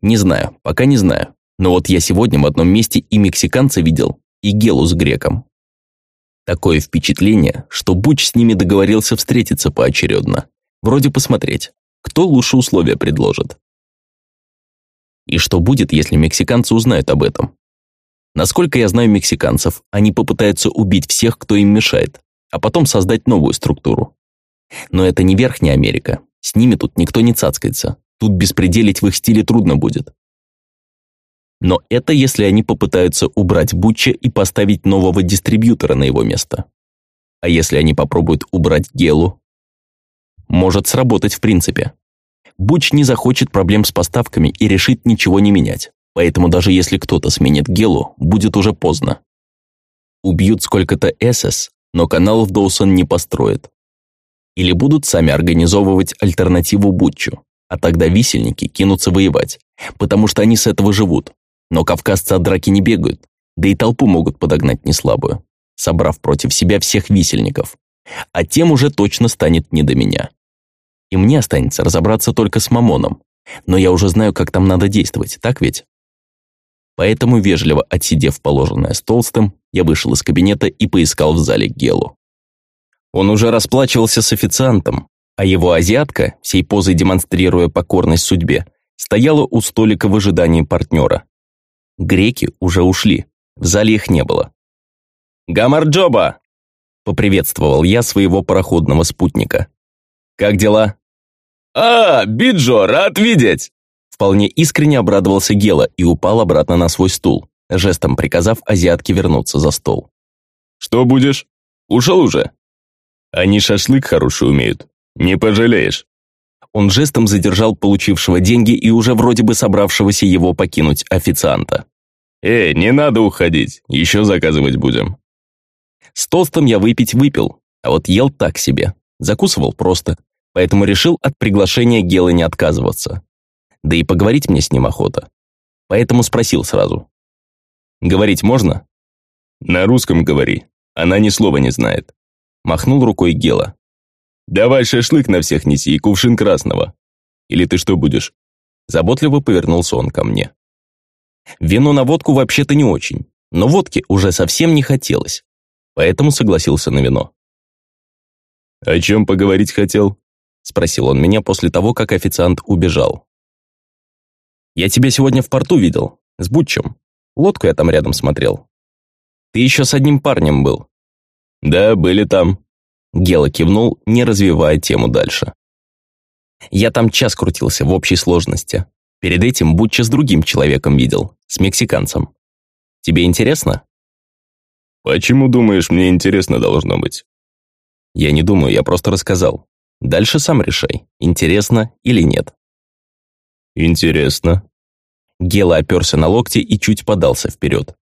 Не знаю, пока не знаю. Но вот я сегодня в одном месте и мексиканца видел, и Гелу с греком. Такое впечатление, что Буч с ними договорился встретиться поочередно. Вроде посмотреть, кто лучше условия предложит. И что будет, если мексиканцы узнают об этом? Насколько я знаю мексиканцев, они попытаются убить всех, кто им мешает, а потом создать новую структуру. Но это не Верхняя Америка, с ними тут никто не цацкается, тут беспределить в их стиле трудно будет. Но это если они попытаются убрать Бутча и поставить нового дистрибьютора на его место. А если они попробуют убрать Гелу? Может сработать в принципе. Буч не захочет проблем с поставками и решит ничего не менять. Поэтому даже если кто-то сменит Гелу, будет уже поздно. Убьют сколько-то СС, но канал в Доусон не построят. Или будут сами организовывать альтернативу Бутчу, а тогда висельники кинутся воевать, потому что они с этого живут. Но кавказцы от драки не бегают, да и толпу могут подогнать неслабую, собрав против себя всех висельников. А тем уже точно станет не до меня. И мне останется разобраться только с Мамоном. Но я уже знаю, как там надо действовать, так ведь? Поэтому, вежливо отсидев положенное с толстым, я вышел из кабинета и поискал в зале Гелу. Он уже расплачивался с официантом, а его азиатка, всей позой демонстрируя покорность судьбе, стояла у столика в ожидании партнера. Греки уже ушли, в зале их не было. «Гамарджоба!» – поприветствовал я своего пароходного спутника. «Как дела?» «А, Биджо, рад видеть!» Вполне искренне обрадовался Гела и упал обратно на свой стул, жестом приказав азиатке вернуться за стол. «Что будешь? Ушел уже?» «Они шашлык хороший умеют. Не пожалеешь». Он жестом задержал получившего деньги и уже вроде бы собравшегося его покинуть официанта. «Эй, не надо уходить, еще заказывать будем». С толстым я выпить выпил, а вот ел так себе, закусывал просто, поэтому решил от приглашения Гелы не отказываться. Да и поговорить мне с ним охота. Поэтому спросил сразу. «Говорить можно?» «На русском говори. Она ни слова не знает». Махнул рукой Гела. «Давай шашлык на всех неси и кувшин красного. Или ты что будешь?» Заботливо повернулся он ко мне. Вино на водку вообще-то не очень, но водки уже совсем не хотелось, поэтому согласился на вино. «О чем поговорить хотел?» – спросил он меня после того, как официант убежал. Я тебя сегодня в порту видел, с Бутчем. Лодку я там рядом смотрел. Ты еще с одним парнем был. Да, были там. Гела кивнул, не развивая тему дальше. Я там час крутился в общей сложности. Перед этим Бутча с другим человеком видел, с мексиканцем. Тебе интересно? Почему думаешь, мне интересно должно быть? Я не думаю, я просто рассказал. Дальше сам решай, интересно или нет. «Интересно». Гела оперся на локти и чуть подался вперед.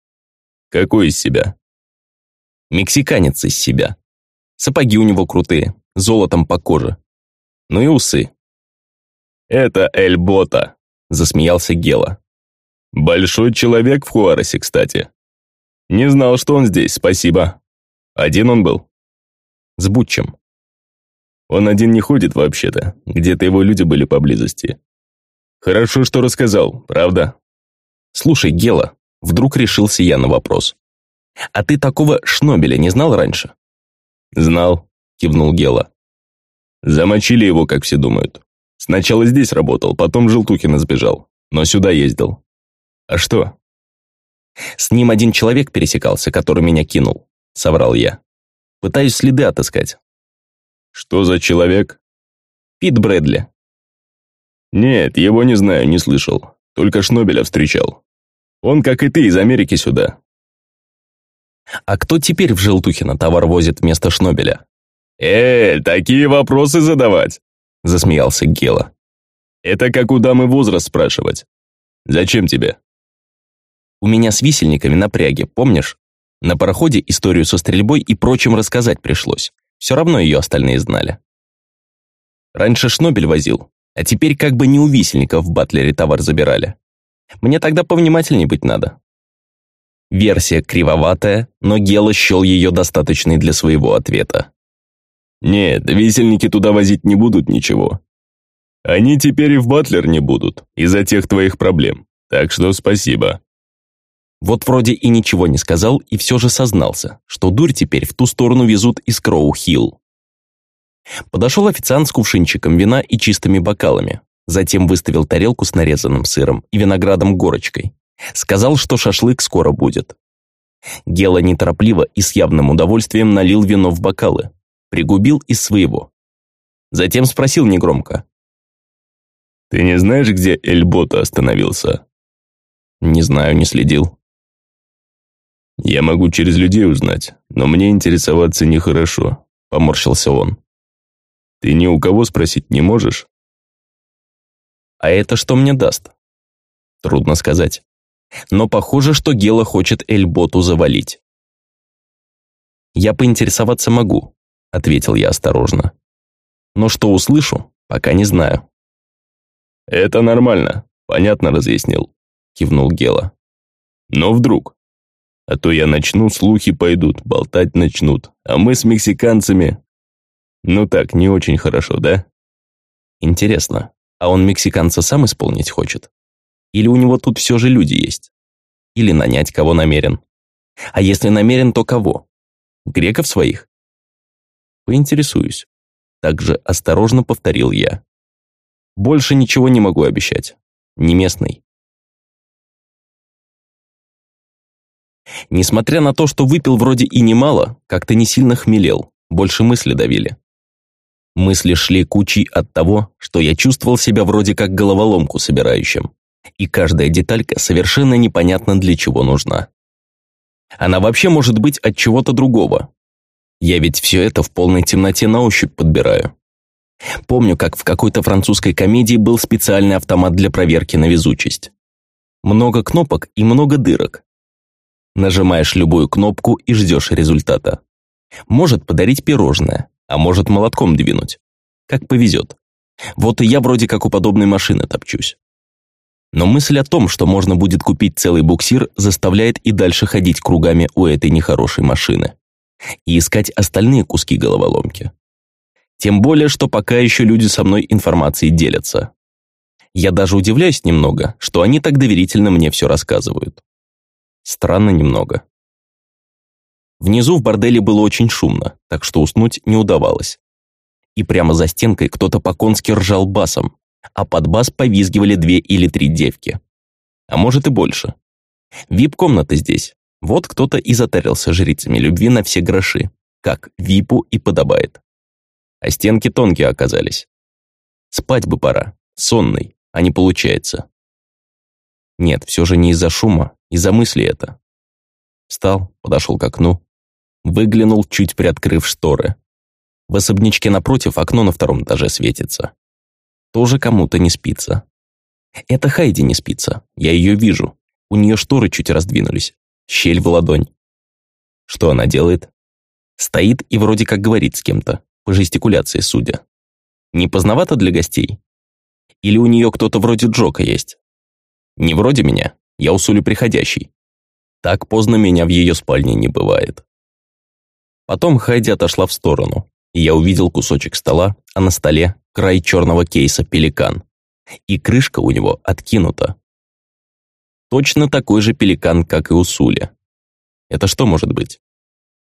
«Какой из себя?» «Мексиканец из себя. Сапоги у него крутые, золотом по коже. Ну и усы». «Это Эльбота», — засмеялся Гела. «Большой человек в Хуаресе, кстати». Не знал, что он здесь, спасибо. Один он был? С Бутчем. Он один не ходит вообще-то, где-то его люди были поблизости. Хорошо, что рассказал, правда? Слушай, Гела, вдруг решился я на вопрос. А ты такого Шнобеля не знал раньше? Знал, кивнул Гела. Замочили его, как все думают. Сначала здесь работал, потом Желтухина сбежал, но сюда ездил. А что? С ним один человек пересекался, который меня кинул, соврал я. Пытаюсь следы отыскать. Что за человек? Пит Брэдли. Нет, его не знаю, не слышал. Только Шнобеля встречал. Он, как и ты, из Америки сюда. А кто теперь в Желтухино товар возит вместо Шнобеля? «Э, такие вопросы задавать!» – засмеялся Гела. «Это как у дамы возраст спрашивать. Зачем тебе?» «У меня с висельниками напряги, помнишь? На пароходе историю со стрельбой и прочим рассказать пришлось. Все равно ее остальные знали. Раньше Шнобель возил, а теперь как бы не у висельников в батлере товар забирали. Мне тогда повнимательней быть надо. Версия кривоватая, но Гела счел ее достаточной для своего ответа. «Нет, висельники туда возить не будут ничего. Они теперь и в Батлер не будут, из-за тех твоих проблем. Так что спасибо». Вот вроде и ничего не сказал, и все же сознался, что дурь теперь в ту сторону везут из Кроу-Хилл. Подошел официант с кувшинчиком вина и чистыми бокалами, затем выставил тарелку с нарезанным сыром и виноградом-горочкой. Сказал, что шашлык скоро будет. Гела неторопливо и с явным удовольствием налил вино в бокалы, пригубил из своего. Затем спросил негромко. «Ты не знаешь, где Эльбота остановился?» «Не знаю, не следил». «Я могу через людей узнать, но мне интересоваться нехорошо», — поморщился он. «Ты ни у кого спросить не можешь?» «А это что мне даст?» «Трудно сказать. Но похоже, что Гела хочет Эльботу завалить». «Я поинтересоваться могу», — ответил я осторожно. «Но что услышу, пока не знаю». «Это нормально, понятно разъяснил», — кивнул Гела. «Но вдруг...» А то я начну, слухи пойдут, болтать начнут. А мы с мексиканцами... Ну так, не очень хорошо, да? Интересно, а он мексиканца сам исполнить хочет? Или у него тут все же люди есть? Или нанять кого намерен? А если намерен, то кого? Греков своих? Поинтересуюсь. Также осторожно повторил я. Больше ничего не могу обещать. Не местный. Несмотря на то, что выпил вроде и немало, как-то не сильно хмелел, больше мысли давили. Мысли шли кучей от того, что я чувствовал себя вроде как головоломку собирающим, и каждая деталька совершенно непонятно для чего нужна. Она вообще может быть от чего-то другого. Я ведь все это в полной темноте на ощупь подбираю. Помню, как в какой-то французской комедии был специальный автомат для проверки на везучесть. Много кнопок и много дырок, Нажимаешь любую кнопку и ждешь результата. Может подарить пирожное, а может молотком двинуть. Как повезет. Вот и я вроде как у подобной машины топчусь. Но мысль о том, что можно будет купить целый буксир, заставляет и дальше ходить кругами у этой нехорошей машины. И искать остальные куски головоломки. Тем более, что пока еще люди со мной информацией делятся. Я даже удивляюсь немного, что они так доверительно мне все рассказывают. Странно немного. Внизу в борделе было очень шумно, так что уснуть не удавалось. И прямо за стенкой кто-то по-конски ржал басом, а под бас повизгивали две или три девки. А может и больше. Вип-комната здесь. Вот кто-то и затарился жрицами любви на все гроши, как випу и подобает. А стенки тонкие оказались. Спать бы пора, сонный, а не получается. Нет, все же не из-за шума, из-за мысли это. Встал, подошел к окну, выглянул, чуть приоткрыв шторы. В особнячке напротив окно на втором этаже светится. Тоже кому-то не спится. Это Хайди не спится, я ее вижу. У нее шторы чуть раздвинулись, щель в ладонь. Что она делает? Стоит и вроде как говорит с кем-то, по жестикуляции судя. Не поздновато для гостей? Или у нее кто-то вроде Джока есть? Не вроде меня, я у Сули приходящий. Так поздно меня в ее спальне не бывает. Потом Хайди отошла в сторону, я увидел кусочек стола, а на столе край черного кейса пеликан. И крышка у него откинута. Точно такой же пеликан, как и у Сули. Это что может быть?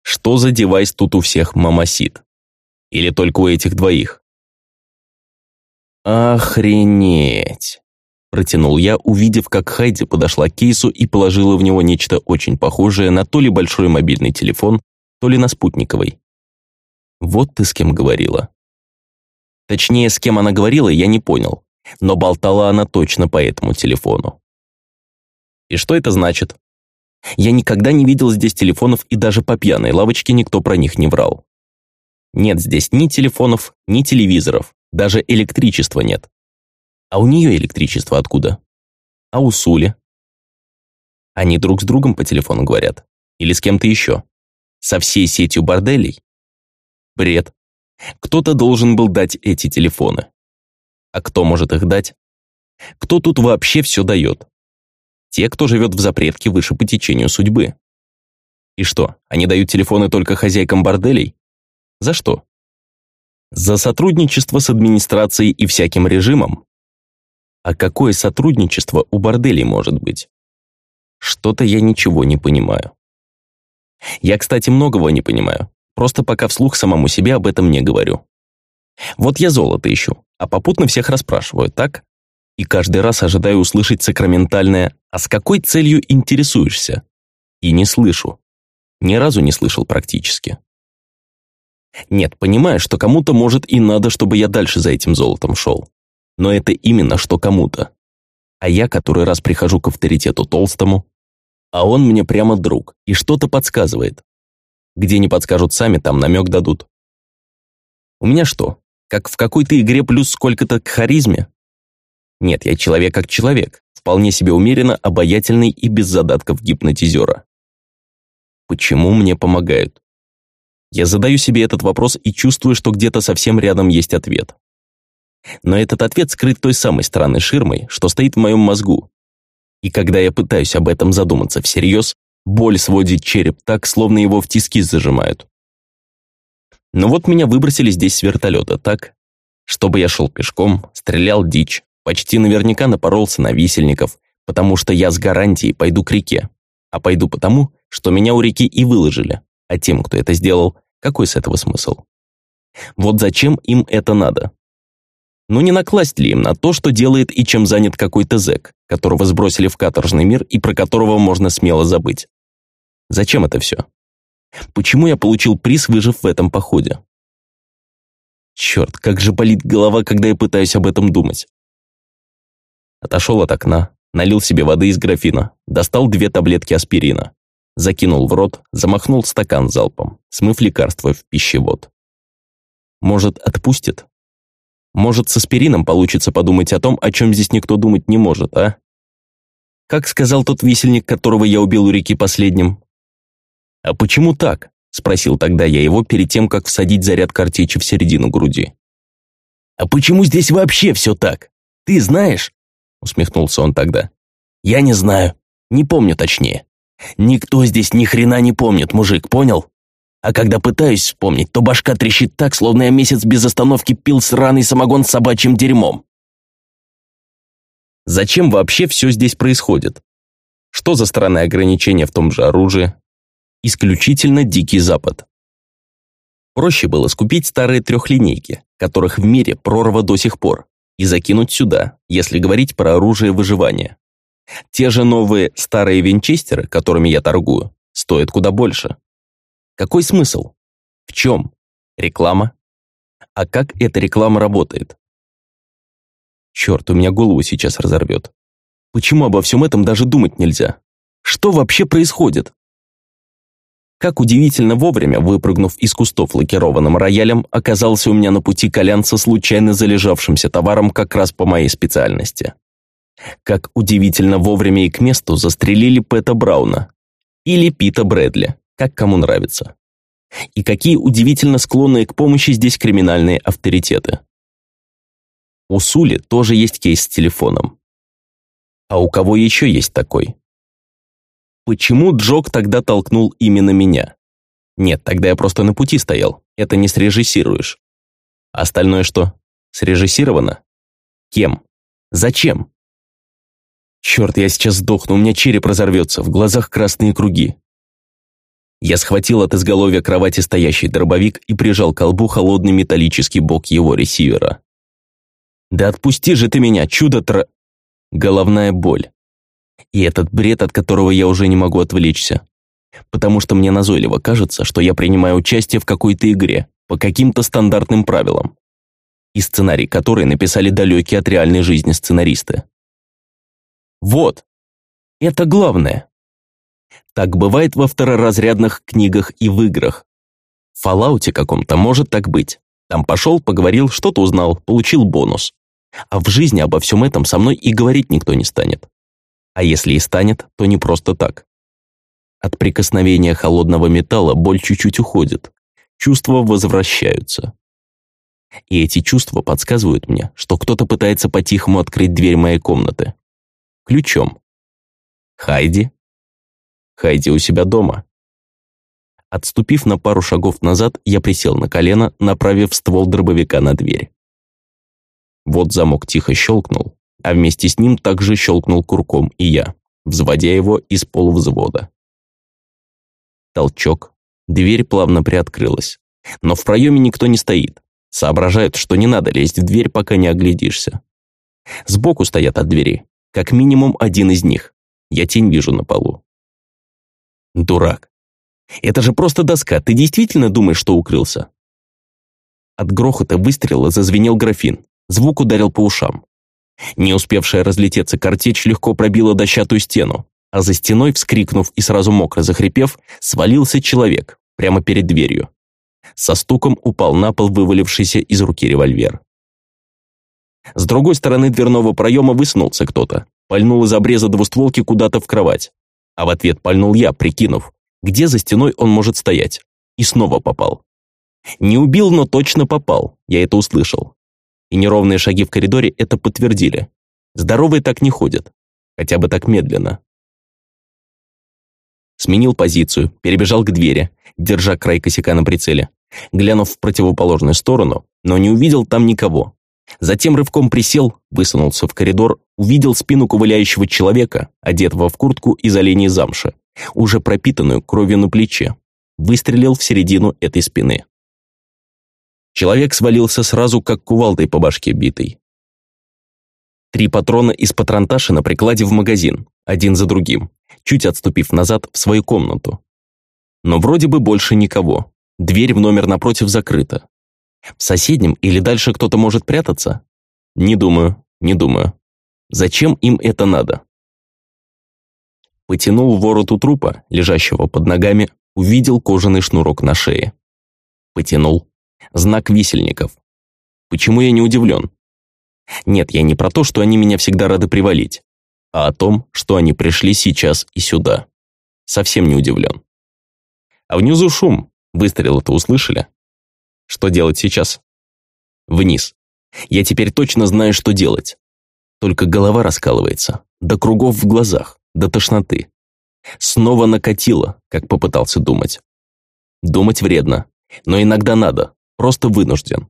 Что за девайс тут у всех мамасит? Или только у этих двоих? Охренеть! Протянул я, увидев, как Хайди подошла к кейсу и положила в него нечто очень похожее на то ли большой мобильный телефон, то ли на спутниковый. Вот ты с кем говорила. Точнее, с кем она говорила, я не понял, но болтала она точно по этому телефону. И что это значит? Я никогда не видел здесь телефонов, и даже по пьяной лавочке никто про них не врал. Нет здесь ни телефонов, ни телевизоров, даже электричества нет. А у нее электричество откуда? А у Сули? Они друг с другом по телефону говорят? Или с кем-то еще? Со всей сетью борделей? Бред. Кто-то должен был дать эти телефоны. А кто может их дать? Кто тут вообще все дает? Те, кто живет в запретке выше по течению судьбы. И что, они дают телефоны только хозяйкам борделей? За что? За сотрудничество с администрацией и всяким режимом? А какое сотрудничество у борделей может быть? Что-то я ничего не понимаю. Я, кстати, многого не понимаю. Просто пока вслух самому себе об этом не говорю. Вот я золото ищу, а попутно всех расспрашиваю, так? И каждый раз ожидаю услышать сакраментальное «А с какой целью интересуешься?» И не слышу. Ни разу не слышал практически. Нет, понимаю, что кому-то может и надо, чтобы я дальше за этим золотом шел но это именно что кому-то. А я который раз прихожу к авторитету толстому, а он мне прямо друг и что-то подсказывает. Где не подскажут сами, там намек дадут. У меня что, как в какой-то игре плюс сколько-то к харизме? Нет, я человек как человек, вполне себе умеренно обаятельный и без задатков гипнотизера. Почему мне помогают? Я задаю себе этот вопрос и чувствую, что где-то совсем рядом есть ответ. Но этот ответ скрыт той самой странной ширмой, что стоит в моем мозгу. И когда я пытаюсь об этом задуматься всерьез, боль сводит череп так, словно его в тиски зажимают. Но вот меня выбросили здесь с вертолета, так? Чтобы я шел пешком, стрелял дичь, почти наверняка напоролся на висельников, потому что я с гарантией пойду к реке. А пойду потому, что меня у реки и выложили. А тем, кто это сделал, какой с этого смысл? Вот зачем им это надо? Но не накласть ли им на то, что делает и чем занят какой-то зэк, которого сбросили в каторжный мир и про которого можно смело забыть? Зачем это все? Почему я получил приз, выжив в этом походе? Черт, как же болит голова, когда я пытаюсь об этом думать. Отошел от окна, налил себе воды из графина, достал две таблетки аспирина, закинул в рот, замахнул стакан залпом, смыв лекарство в пищевод. Может, отпустит? Может, с аспирином получится подумать о том, о чем здесь никто думать не может, а? Как сказал тот висельник, которого я убил у реки последним? А почему так? Спросил тогда я его перед тем, как всадить заряд картечи в середину груди. «А почему здесь вообще все так? Ты знаешь?» Усмехнулся он тогда. «Я не знаю. Не помню точнее. Никто здесь ни хрена не помнит, мужик, понял? А когда пытаюсь вспомнить, то башка трещит так, словно я месяц без остановки пил сраный самогон с собачьим дерьмом. Зачем вообще все здесь происходит? Что за странные ограничения в том же оружии? Исключительно Дикий Запад. Проще было скупить старые трехлинейки, которых в мире прорва до сих пор, и закинуть сюда, если говорить про оружие выживания. Те же новые старые винчестеры, которыми я торгую, стоят куда больше. Какой смысл? В чем? Реклама? А как эта реклама работает? Черт, у меня голову сейчас разорвет. Почему обо всем этом даже думать нельзя? Что вообще происходит? Как удивительно вовремя, выпрыгнув из кустов лакированным роялем, оказался у меня на пути Колян со случайно залежавшимся товаром как раз по моей специальности. Как удивительно вовремя и к месту застрелили Пэта Брауна. Или Пита Брэдли как кому нравится. И какие удивительно склонные к помощи здесь криминальные авторитеты. У Сули тоже есть кейс с телефоном. А у кого еще есть такой? Почему Джок тогда толкнул именно меня? Нет, тогда я просто на пути стоял. Это не срежиссируешь. Остальное что? Срежиссировано? Кем? Зачем? Черт, я сейчас сдохну, у меня череп разорвется, в глазах красные круги. Я схватил от изголовья кровати стоящий дробовик и прижал к колбу холодный металлический бок его ресивера. «Да отпусти же ты меня, чудо-тро...» Головная боль. И этот бред, от которого я уже не могу отвлечься. Потому что мне назойливо кажется, что я принимаю участие в какой-то игре, по каким-то стандартным правилам. И сценарий которой написали далекие от реальной жизни сценаристы. Вот. Это главное. Так бывает во второразрядных книгах и в играх. В Fallout каком-то может так быть. Там пошел, поговорил, что-то узнал, получил бонус. А в жизни обо всем этом со мной и говорить никто не станет. А если и станет, то не просто так. От прикосновения холодного металла боль чуть-чуть уходит. Чувства возвращаются. И эти чувства подсказывают мне, что кто-то пытается по-тихому открыть дверь моей комнаты ключом. Хайди? Хайди у себя дома. Отступив на пару шагов назад, я присел на колено, направив ствол дробовика на дверь. Вот замок тихо щелкнул, а вместе с ним также щелкнул курком и я, взводя его из полувзвода. Толчок. Дверь плавно приоткрылась. Но в проеме никто не стоит. Соображают, что не надо лезть в дверь, пока не оглядишься. Сбоку стоят от двери, как минимум один из них. Я тень вижу на полу. Дурак. Это же просто доска. Ты действительно думаешь, что укрылся? От грохота выстрела зазвенел графин. Звук ударил по ушам. Не успевшая разлететься картечь легко пробила дощатую стену, а за стеной, вскрикнув и сразу мокро захрипев, свалился человек прямо перед дверью. Со стуком упал на пол вывалившийся из руки револьвер. С другой стороны дверного проема высунулся кто-то, пальнул из обреза двустволки куда-то в кровать. А в ответ пальнул я, прикинув, где за стеной он может стоять. И снова попал. Не убил, но точно попал, я это услышал. И неровные шаги в коридоре это подтвердили. Здоровые так не ходят. Хотя бы так медленно. Сменил позицию, перебежал к двери, держа край косяка на прицеле. Глянув в противоположную сторону, но не увидел там никого. Затем рывком присел, высунулся в коридор, увидел спину ковыляющего человека, одетого в куртку из оленей замши, уже пропитанную кровью на плече. Выстрелил в середину этой спины. Человек свалился сразу, как кувалдой по башке битой. Три патрона из патронташа на прикладе в магазин, один за другим, чуть отступив назад в свою комнату. Но вроде бы больше никого. Дверь в номер напротив закрыта. В соседнем или дальше кто-то может прятаться? Не думаю, не думаю. Зачем им это надо? Потянул ворот у трупа, лежащего под ногами, увидел кожаный шнурок на шее. Потянул. Знак висельников. Почему я не удивлен? Нет, я не про то, что они меня всегда рады привалить, а о том, что они пришли сейчас и сюда. Совсем не удивлен. А внизу шум. Выстрелы-то услышали? Что делать сейчас? Вниз. Я теперь точно знаю, что делать. Только голова раскалывается, до кругов в глазах, до тошноты. Снова накатило, как попытался думать. Думать вредно, но иногда надо, просто вынужден.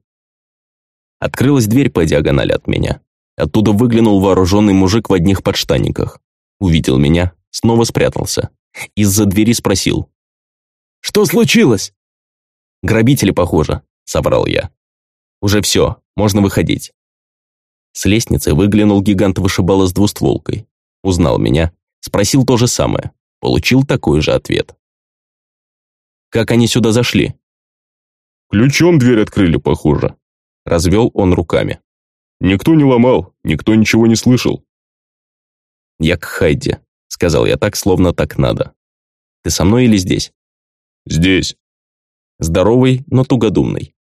Открылась дверь по диагонали от меня. Оттуда выглянул вооруженный мужик в одних подштанниках. Увидел меня, снова спрятался. Из-за двери спросил. «Что случилось?» «Грабители, похоже», — соврал я. «Уже все, можно выходить». С лестницы выглянул гигант вышибала с двустволкой. Узнал меня, спросил то же самое, получил такой же ответ. «Как они сюда зашли?» «Ключом дверь открыли, похоже», — развел он руками. «Никто не ломал, никто ничего не слышал». «Я к Хайде», — сказал я так, словно так надо. «Ты со мной или здесь?» «Здесь», Здоровый, но тугодумный.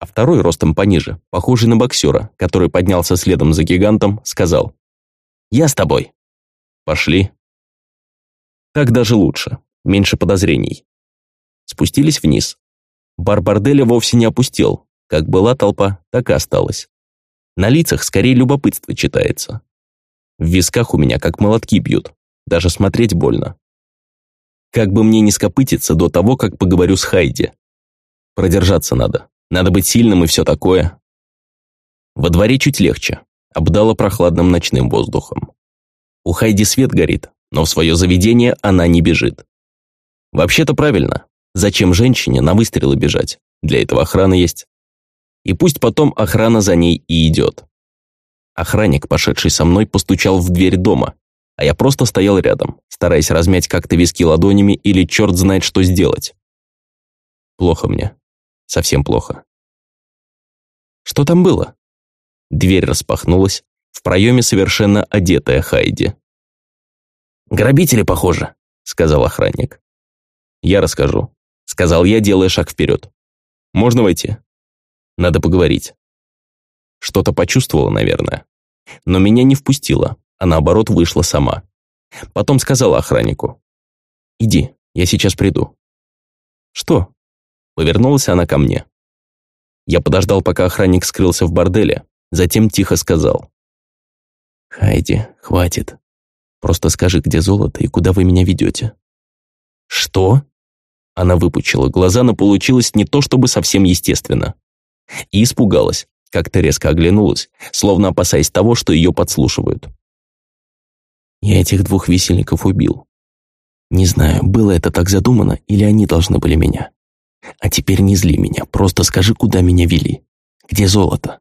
А второй ростом пониже, похожий на боксера, который поднялся следом за гигантом, сказал «Я с тобой». «Пошли». Так даже лучше, меньше подозрений. Спустились вниз. Бар борделя вовсе не опустел. Как была толпа, так и осталась. На лицах скорее любопытство читается. В висках у меня как молотки бьют. Даже смотреть больно. Как бы мне не скопытиться до того, как поговорю с Хайди. Продержаться надо. Надо быть сильным и все такое. Во дворе чуть легче. Обдало прохладным ночным воздухом. У Хайди свет горит, но в свое заведение она не бежит. Вообще-то правильно. Зачем женщине на выстрелы бежать? Для этого охрана есть. И пусть потом охрана за ней и идет. Охранник, пошедший со мной, постучал в дверь дома, а я просто стоял рядом, стараясь размять как-то виски ладонями или черт знает что сделать. Плохо мне. Совсем плохо. Что там было? Дверь распахнулась, в проеме совершенно одетая Хайди. «Грабители, похоже», — сказал охранник. «Я расскажу», — сказал я, делая шаг вперед. «Можно войти?» «Надо поговорить». Что-то почувствовала, наверное. Но меня не впустила, а наоборот вышла сама. Потом сказала охраннику. «Иди, я сейчас приду». «Что?» Повернулась она ко мне. Я подождал, пока охранник скрылся в борделе, затем тихо сказал. «Хайди, хватит. Просто скажи, где золото и куда вы меня ведете». «Что?» Она выпучила глаза, но получилось не то чтобы совсем естественно. И испугалась, как-то резко оглянулась, словно опасаясь того, что ее подслушивают. Я этих двух висельников убил. Не знаю, было это так задумано, или они должны были меня. А теперь не зли меня, просто скажи, куда меня вели. Где золото?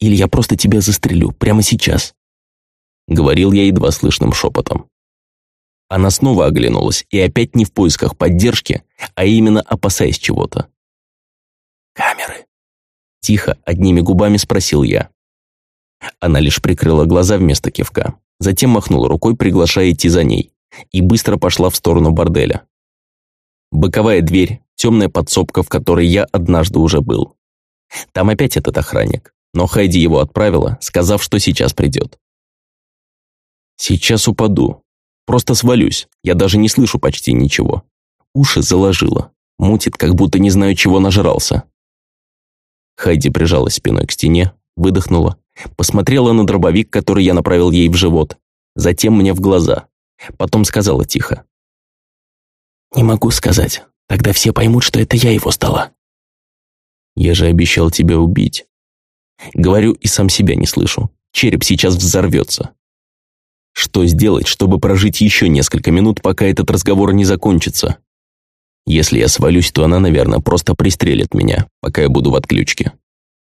Или я просто тебя застрелю, прямо сейчас. Говорил я едва слышным шепотом. Она снова оглянулась, и опять не в поисках поддержки, а именно опасаясь чего-то. «Камеры?» Тихо, одними губами спросил я. Она лишь прикрыла глаза вместо кивка, затем махнула рукой, приглашая идти за ней, и быстро пошла в сторону борделя. Боковая дверь, темная подсобка, в которой я однажды уже был. Там опять этот охранник, но Хайди его отправила, сказав, что сейчас придет. Сейчас упаду. Просто свалюсь, я даже не слышу почти ничего. Уши заложило, мутит, как будто не знаю, чего нажрался. Хайди прижалась спиной к стене, выдохнула, посмотрела на дробовик, который я направил ей в живот, затем мне в глаза. Потом сказала тихо. «Не могу сказать. Тогда все поймут, что это я его стала». «Я же обещал тебя убить». Говорю и сам себя не слышу. Череп сейчас взорвется. Что сделать, чтобы прожить еще несколько минут, пока этот разговор не закончится? Если я свалюсь, то она, наверное, просто пристрелит меня, пока я буду в отключке.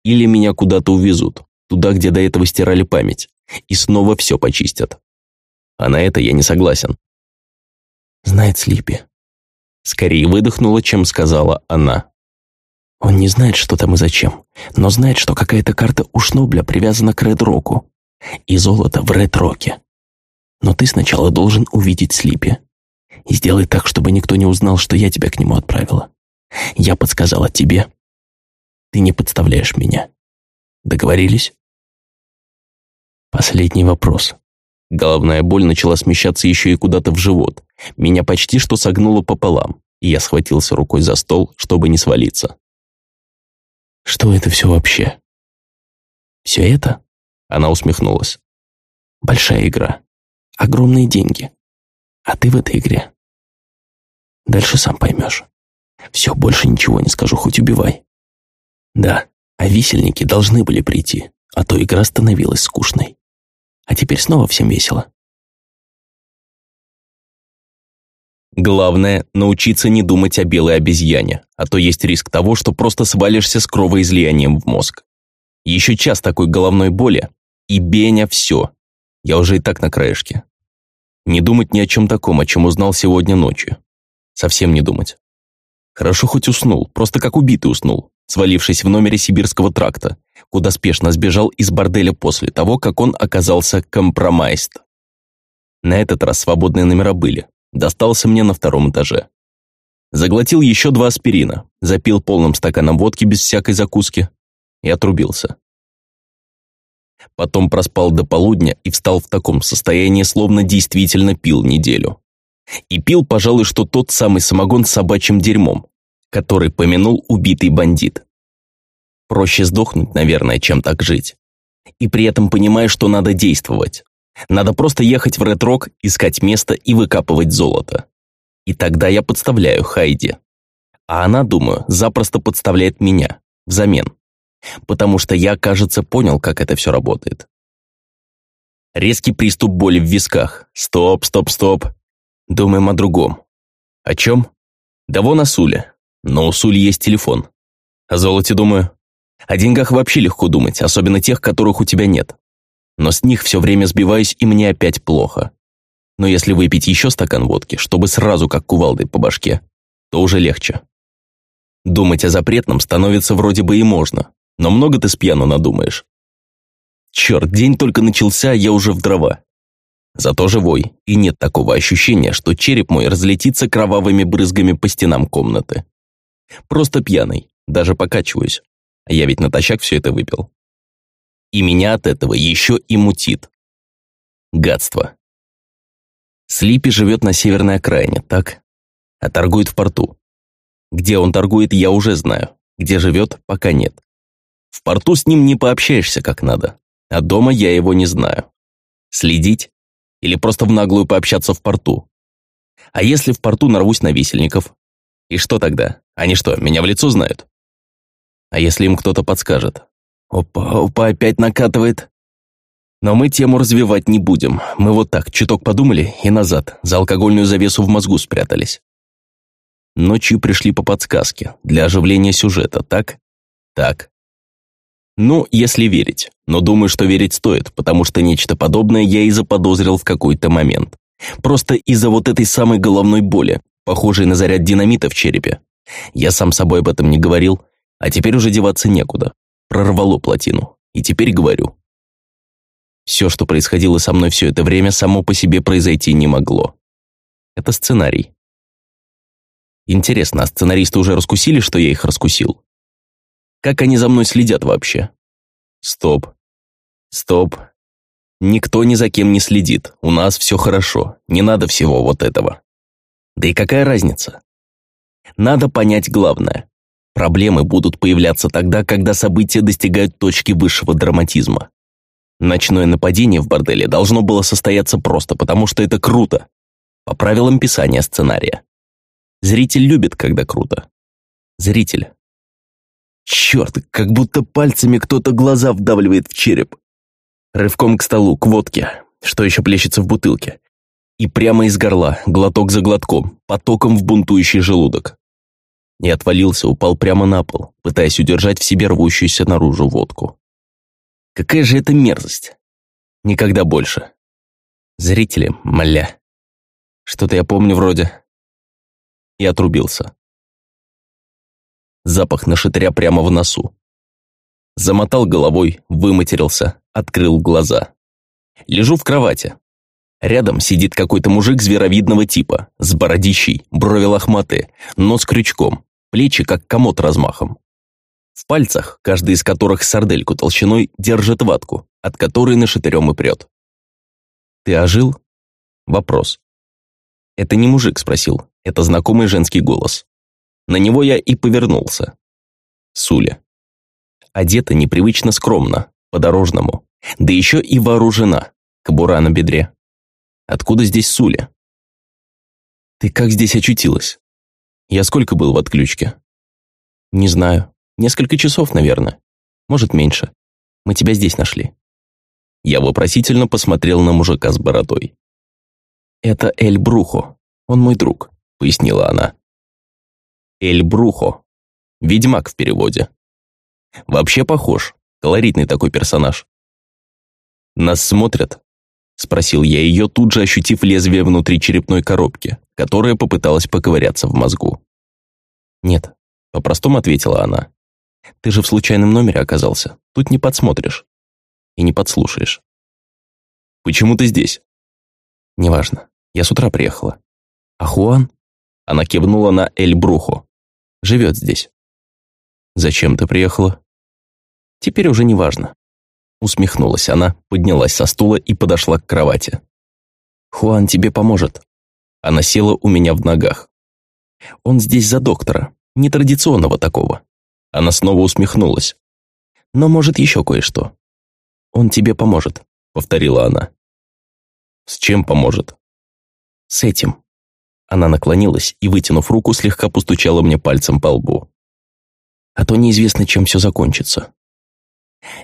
Или меня куда-то увезут, туда, где до этого стирали память, и снова все почистят. А на это я не согласен. Знает Слипи. Скорее выдохнула, чем сказала она. Он не знает, что там и зачем, но знает, что какая-то карта у Шнобля привязана к Ред-Року. И золото в Ред-Роке. Но ты сначала должен увидеть Слипи. И сделай так, чтобы никто не узнал, что я тебя к нему отправила. Я подсказала тебе. Ты не подставляешь меня. Договорились? Последний вопрос. Головная боль начала смещаться еще и куда-то в живот. Меня почти что согнуло пополам, и я схватился рукой за стол, чтобы не свалиться. Что это все вообще? Все это? Она усмехнулась. Большая игра. Огромные деньги. А ты в этой игре. Дальше сам поймешь. Все, больше ничего не скажу, хоть убивай. Да, а висельники должны были прийти, а то игра становилась скучной. А теперь снова всем весело. Главное – научиться не думать о белой обезьяне, а то есть риск того, что просто свалишься с кровоизлиянием в мозг. Еще час такой головной боли, и Беня все. Я уже и так на краешке. Не думать ни о чем таком, о чем узнал сегодня ночью. Совсем не думать. Хорошо хоть уснул, просто как убитый уснул, свалившись в номере сибирского тракта, куда спешно сбежал из борделя после того, как он оказался компромайст. На этот раз свободные номера были. Достался мне на втором этаже. Заглотил еще два аспирина, запил полным стаканом водки без всякой закуски и отрубился. Потом проспал до полудня и встал в таком состоянии, словно действительно пил неделю. И пил, пожалуй, что тот самый самогон с собачьим дерьмом, который помянул убитый бандит. Проще сдохнуть, наверное, чем так жить. И при этом понимая, что надо действовать. Надо просто ехать в Rock, искать место и выкапывать золото. И тогда я подставляю Хайди. А она, думаю, запросто подставляет меня взамен. Потому что я, кажется, понял, как это все работает. Резкий приступ боли в висках. Стоп, стоп, стоп. Думаем о другом. О чем? Да вон о Суле. Но у Сули есть телефон. О золоте думаю. О деньгах вообще легко думать, особенно тех, которых у тебя нет. Но с них все время сбиваюсь, и мне опять плохо. Но если выпить еще стакан водки, чтобы сразу как кувалдой по башке, то уже легче. Думать о запретном становится вроде бы и можно, но много ты с пьяну надумаешь. Черт, день только начался, я уже в дрова. Зато живой, и нет такого ощущения, что череп мой разлетится кровавыми брызгами по стенам комнаты. Просто пьяный, даже покачиваюсь. А я ведь натощак все это выпил. И меня от этого еще и мутит. Гадство. Слипи живет на северной окраине, так? А торгует в порту. Где он торгует, я уже знаю. Где живет, пока нет. В порту с ним не пообщаешься как надо. А дома я его не знаю. Следить? Или просто в наглую пообщаться в порту? А если в порту нарвусь на висельников? И что тогда? Они что, меня в лицо знают? А если им кто-то подскажет? Опа, опа, опять накатывает. Но мы тему развивать не будем. Мы вот так, чуток подумали и назад, за алкогольную завесу в мозгу спрятались. Ночью пришли по подсказке, для оживления сюжета, так? Так. Ну, если верить. Но думаю, что верить стоит, потому что нечто подобное я и заподозрил в какой-то момент. Просто из-за вот этой самой головной боли, похожей на заряд динамита в черепе. Я сам собой об этом не говорил, а теперь уже деваться некуда. Прорвало плотину. И теперь говорю. Все, что происходило со мной все это время, само по себе произойти не могло. Это сценарий. Интересно, а сценаристы уже раскусили, что я их раскусил? Как они за мной следят вообще? Стоп. Стоп. Никто ни за кем не следит. У нас все хорошо. Не надо всего вот этого. Да и какая разница? Надо понять главное. Проблемы будут появляться тогда, когда события достигают точки высшего драматизма. Ночное нападение в борделе должно было состояться просто потому, что это круто. По правилам писания сценария. Зритель любит, когда круто. Зритель Черт, как будто пальцами кто-то глаза вдавливает в череп. Рывком к столу, к водке, что еще плещется в бутылке. И прямо из горла, глоток за глотком, потоком в бунтующий желудок. И отвалился, упал прямо на пол, пытаясь удержать в себе рвущуюся наружу водку. Какая же это мерзость! Никогда больше. Зрители, мля. Что-то я помню вроде. И отрубился запах нашатыря прямо в носу. Замотал головой, выматерился, открыл глаза. Лежу в кровати. Рядом сидит какой-то мужик зверовидного типа, с бородищей, брови лохматые, нос крючком, плечи как комод размахом. В пальцах, каждый из которых сардельку толщиной, держит ватку, от которой нашатырем и прет. «Ты ожил?» Вопрос. «Это не мужик?» – спросил. Это знакомый женский голос. На него я и повернулся. Суля. Одета непривычно скромно, по-дорожному. Да еще и вооружена. Кобура на бедре. Откуда здесь Суля? Ты как здесь очутилась? Я сколько был в отключке? Не знаю. Несколько часов, наверное. Может, меньше. Мы тебя здесь нашли. Я вопросительно посмотрел на мужика с бородой. «Это Эль Брухо. Он мой друг», — пояснила она. Эль Брухо. Ведьмак в переводе. Вообще похож. Колоритный такой персонаж. «Нас смотрят?» – спросил я ее, тут же ощутив лезвие внутри черепной коробки, которая попыталась поковыряться в мозгу. «Нет», – по-простому ответила она. «Ты же в случайном номере оказался. Тут не подсмотришь. И не подслушаешь». «Почему ты здесь?» «Неважно. Я с утра приехала. А Хуан?» Она кивнула на Эль Брухо, Живет здесь. Зачем ты приехала? Теперь уже не важно. Усмехнулась она, поднялась со стула и подошла к кровати. Хуан тебе поможет. Она села у меня в ногах. Он здесь за доктора, нетрадиционного такого. Она снова усмехнулась. Но может еще кое-что. Он тебе поможет, повторила она. С чем поможет? С этим. Она наклонилась и, вытянув руку, слегка постучала мне пальцем по лбу. «А то неизвестно, чем все закончится.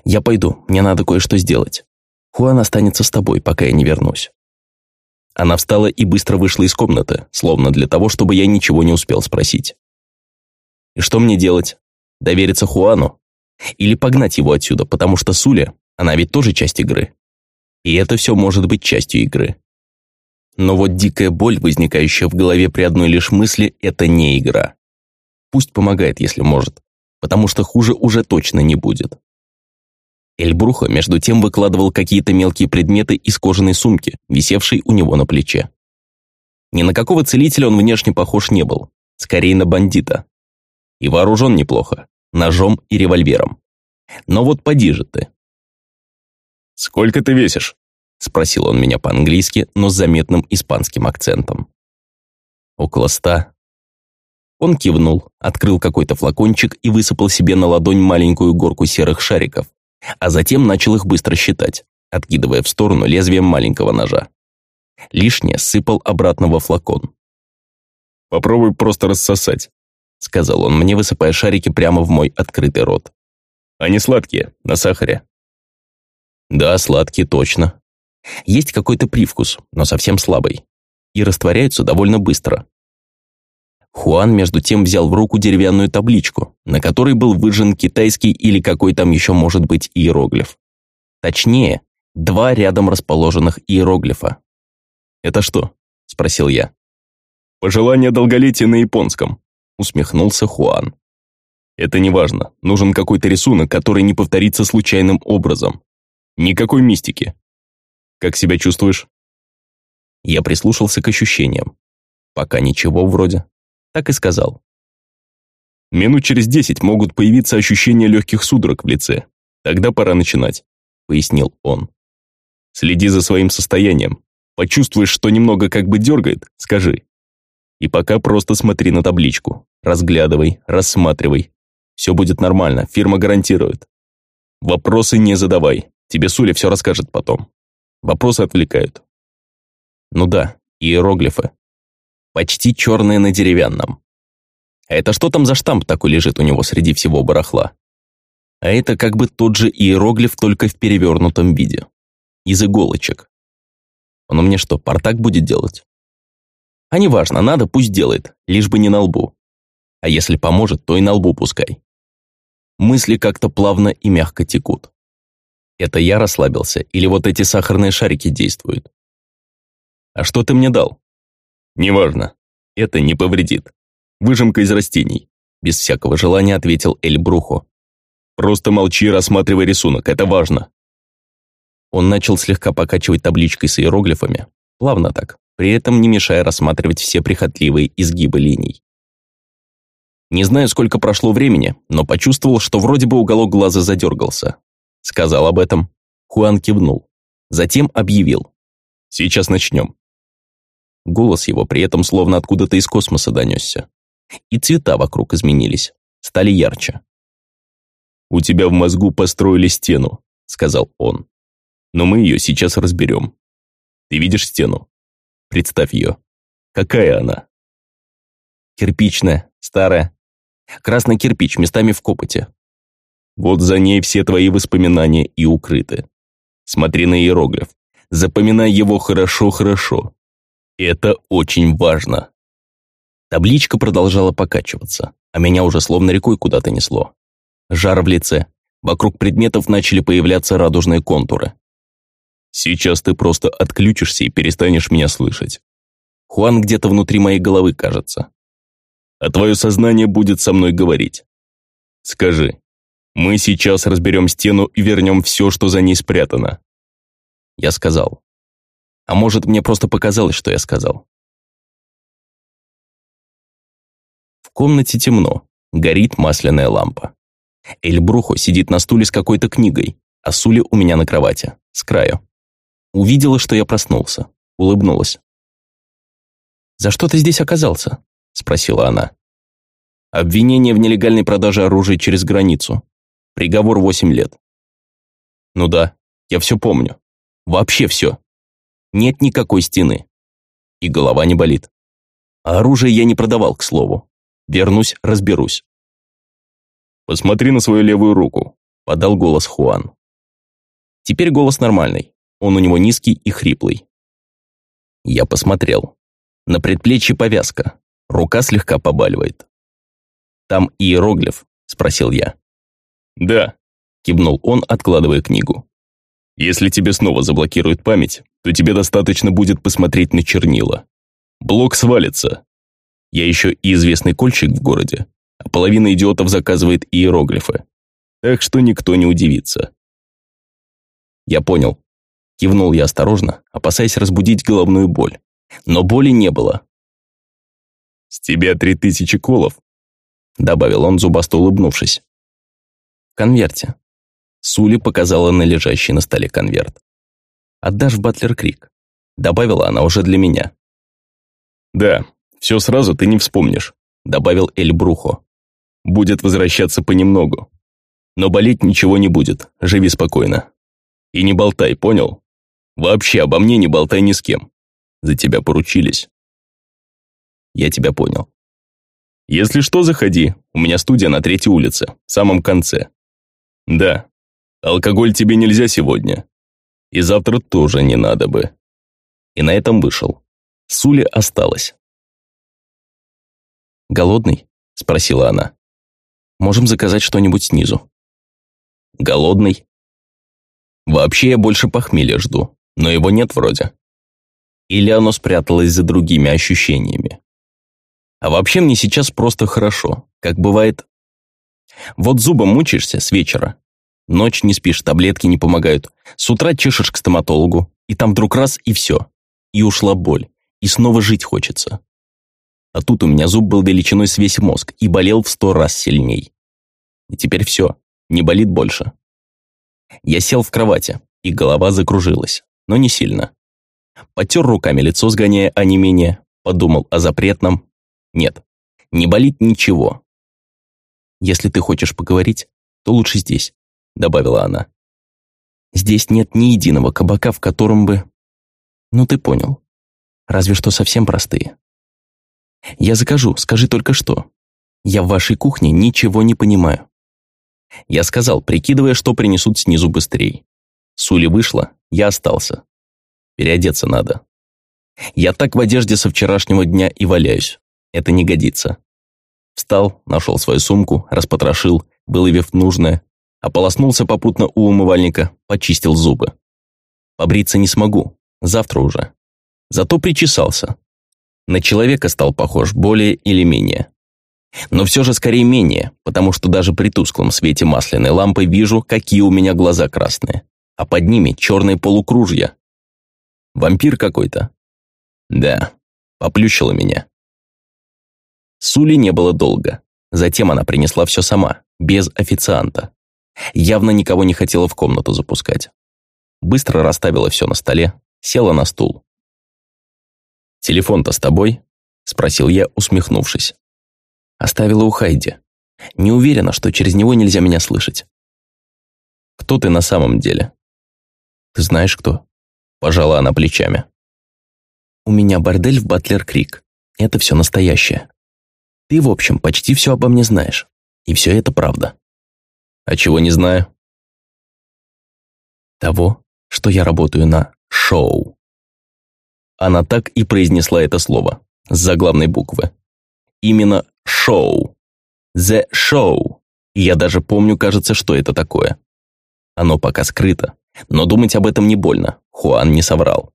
Я пойду, мне надо кое-что сделать. Хуан останется с тобой, пока я не вернусь». Она встала и быстро вышла из комнаты, словно для того, чтобы я ничего не успел спросить. И что мне делать? Довериться Хуану? Или погнать его отсюда, потому что Суля, она ведь тоже часть игры. И это все может быть частью игры. Но вот дикая боль, возникающая в голове при одной лишь мысли, это не игра. Пусть помогает, если может, потому что хуже уже точно не будет. Эльбруха между тем выкладывал какие-то мелкие предметы из кожаной сумки, висевшей у него на плече. Ни на какого целителя он внешне похож не был, скорее на бандита. И вооружен неплохо, ножом и револьвером. Но вот поди же ты. «Сколько ты весишь?» – спросил он меня по-английски, но с заметным испанским акцентом. «Около ста». Он кивнул, открыл какой-то флакончик и высыпал себе на ладонь маленькую горку серых шариков, а затем начал их быстро считать, откидывая в сторону лезвием маленького ножа. Лишнее сыпал обратно во флакон. «Попробуй просто рассосать», — сказал он мне, высыпая шарики прямо в мой открытый рот. «Они сладкие, на сахаре». «Да, сладкие, точно. Есть какой-то привкус, но совсем слабый. И растворяются довольно быстро, Хуан между тем взял в руку деревянную табличку, на которой был выжжен китайский или какой там еще может быть иероглиф. Точнее, два рядом расположенных иероглифа. «Это что?» – спросил я. «Пожелание долголетия на японском», – усмехнулся Хуан. «Это не важно. Нужен какой-то рисунок, который не повторится случайным образом. Никакой мистики. Как себя чувствуешь?» Я прислушался к ощущениям. Пока ничего вроде. Так и сказал. Минут через десять могут появиться ощущения легких судорог в лице. Тогда пора начинать, пояснил он. Следи за своим состоянием. Почувствуешь, что немного как бы дергает, скажи. И пока просто смотри на табличку. Разглядывай, рассматривай. Все будет нормально, фирма гарантирует. Вопросы не задавай. Тебе Суля все расскажет потом. Вопросы отвлекают. Ну да, иероглифы почти черное на деревянном. А это что там за штамп такой лежит у него среди всего барахла? А это как бы тот же иероглиф, только в перевернутом виде. Из иголочек. Он у меня что, портак будет делать? А неважно, надо, пусть делает, лишь бы не на лбу. А если поможет, то и на лбу пускай. Мысли как-то плавно и мягко текут. Это я расслабился, или вот эти сахарные шарики действуют? А что ты мне дал? «Неважно. Это не повредит. Выжимка из растений», – без всякого желания ответил Эль Брухо. «Просто молчи, рассматривай рисунок, это важно». Он начал слегка покачивать табличкой с иероглифами, плавно так, при этом не мешая рассматривать все прихотливые изгибы линий. Не знаю, сколько прошло времени, но почувствовал, что вроде бы уголок глаза задергался. Сказал об этом. Хуан кивнул. Затем объявил. «Сейчас начнем. Голос его при этом словно откуда-то из космоса донесся. И цвета вокруг изменились, стали ярче. «У тебя в мозгу построили стену», — сказал он. «Но мы ее сейчас разберем. Ты видишь стену? Представь ее. Какая она?» «Кирпичная, старая. Красный кирпич, местами в копоте». «Вот за ней все твои воспоминания и укрыты. Смотри на иероглиф. Запоминай его хорошо-хорошо. Это очень важно. Табличка продолжала покачиваться, а меня уже словно рекой куда-то несло. Жар в лице. Вокруг предметов начали появляться радужные контуры. Сейчас ты просто отключишься и перестанешь меня слышать. Хуан где-то внутри моей головы, кажется. А твое сознание будет со мной говорить. Скажи, мы сейчас разберем стену и вернем все, что за ней спрятано. Я сказал. А может, мне просто показалось, что я сказал. В комнате темно, горит масляная лампа. Эльбрухо сидит на стуле с какой-то книгой, а Сули у меня на кровати, с краю. Увидела, что я проснулся, улыбнулась. «За что ты здесь оказался?» – спросила она. «Обвинение в нелегальной продаже оружия через границу. Приговор восемь лет». «Ну да, я все помню. Вообще все. Нет никакой стены. И голова не болит. А оружие я не продавал, к слову. Вернусь, разберусь. «Посмотри на свою левую руку», — подал голос Хуан. Теперь голос нормальный. Он у него низкий и хриплый. Я посмотрел. На предплечье повязка. Рука слегка побаливает. «Там иероглиф?» – спросил я. «Да», – кивнул он, откладывая книгу. «Если тебе снова заблокируют память, то тебе достаточно будет посмотреть на чернила. Блок свалится. Я еще и известный кольщик в городе, а половина идиотов заказывает иероглифы. Так что никто не удивится. Я понял. Кивнул я осторожно, опасаясь разбудить головную боль. Но боли не было. «С тебя три тысячи колов», — добавил он, зубасто улыбнувшись. «В конверте». Сули показала на лежащий на столе конверт. «Отдашь в Батлер-Крик», — добавила она уже для меня. «Да, все сразу ты не вспомнишь», — добавил Эль Брухо. «Будет возвращаться понемногу. Но болеть ничего не будет, живи спокойно. И не болтай, понял? Вообще обо мне не болтай ни с кем. За тебя поручились. Я тебя понял. Если что, заходи. У меня студия на третьей улице, в самом конце. Да, алкоголь тебе нельзя сегодня. И завтра тоже не надо бы. И на этом вышел. Сули осталась. «Голодный?» – спросила она. «Можем заказать что-нибудь снизу». «Голодный?» Вообще я больше похмелья жду, но его нет вроде. Или оно спряталось за другими ощущениями. А вообще мне сейчас просто хорошо, как бывает. Вот зубом мучаешься с вечера. Ночь не спишь, таблетки не помогают. С утра чешешь к стоматологу, и там вдруг раз и все. И ушла боль, и снова жить хочется. А тут у меня зуб был величиной с весь мозг и болел в сто раз сильней. И теперь все, не болит больше. Я сел в кровати, и голова закружилась, но не сильно. Потер руками лицо, сгоняя онемение, подумал о запретном. Нет, не болит ничего. «Если ты хочешь поговорить, то лучше здесь», — добавила она. «Здесь нет ни единого кабака, в котором бы...» «Ну ты понял. Разве что совсем простые». «Я закажу, скажи только что. Я в вашей кухне ничего не понимаю». Я сказал, прикидывая, что принесут снизу быстрее. Сули вышла, я остался. Переодеться надо. Я так в одежде со вчерашнего дня и валяюсь. Это не годится. Встал, нашел свою сумку, распотрошил, выловив нужное, ополоснулся попутно у умывальника, почистил зубы. Побриться не смогу, завтра уже. Зато причесался. На человека стал похож более или менее. Но все же скорее менее, потому что даже при тусклом свете масляной лампы вижу, какие у меня глаза красные, а под ними черные полукружья. Вампир какой-то. Да, поплющило меня. Сули не было долго. Затем она принесла все сама, без официанта. Явно никого не хотела в комнату запускать. Быстро расставила все на столе, села на стул. «Телефон-то с тобой?» – спросил я, усмехнувшись. Оставила у Хайди. Не уверена, что через него нельзя меня слышать. Кто ты на самом деле? Ты знаешь кто? Пожала она плечами. У меня бордель в Батлер-Крик. Это все настоящее. Ты, в общем, почти все обо мне знаешь. И все это правда. А чего не знаю? Того, что я работаю на шоу. Она так и произнесла это слово, с заглавной буквы. Именно шоу. The Show. я даже помню, кажется, что это такое. Оно пока скрыто, но думать об этом не больно, Хуан не соврал.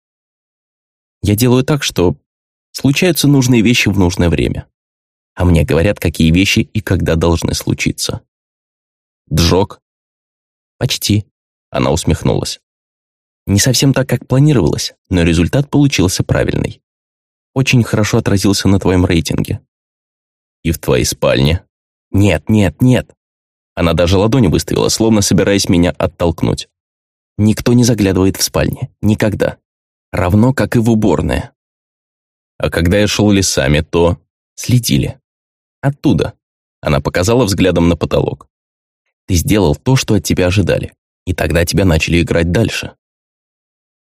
Я делаю так, что случаются нужные вещи в нужное время. А мне говорят, какие вещи и когда должны случиться. Джок? Почти. Она усмехнулась. Не совсем так, как планировалось, но результат получился правильный. Очень хорошо отразился на твоем рейтинге. И в твоей спальне? Нет, нет, нет. Она даже ладони выставила, словно собираясь меня оттолкнуть. Никто не заглядывает в спальне. Никогда. Равно, как и в уборные. А когда я шел лесами, то... Следили. Оттуда. Она показала взглядом на потолок. Ты сделал то, что от тебя ожидали. И тогда тебя начали играть дальше.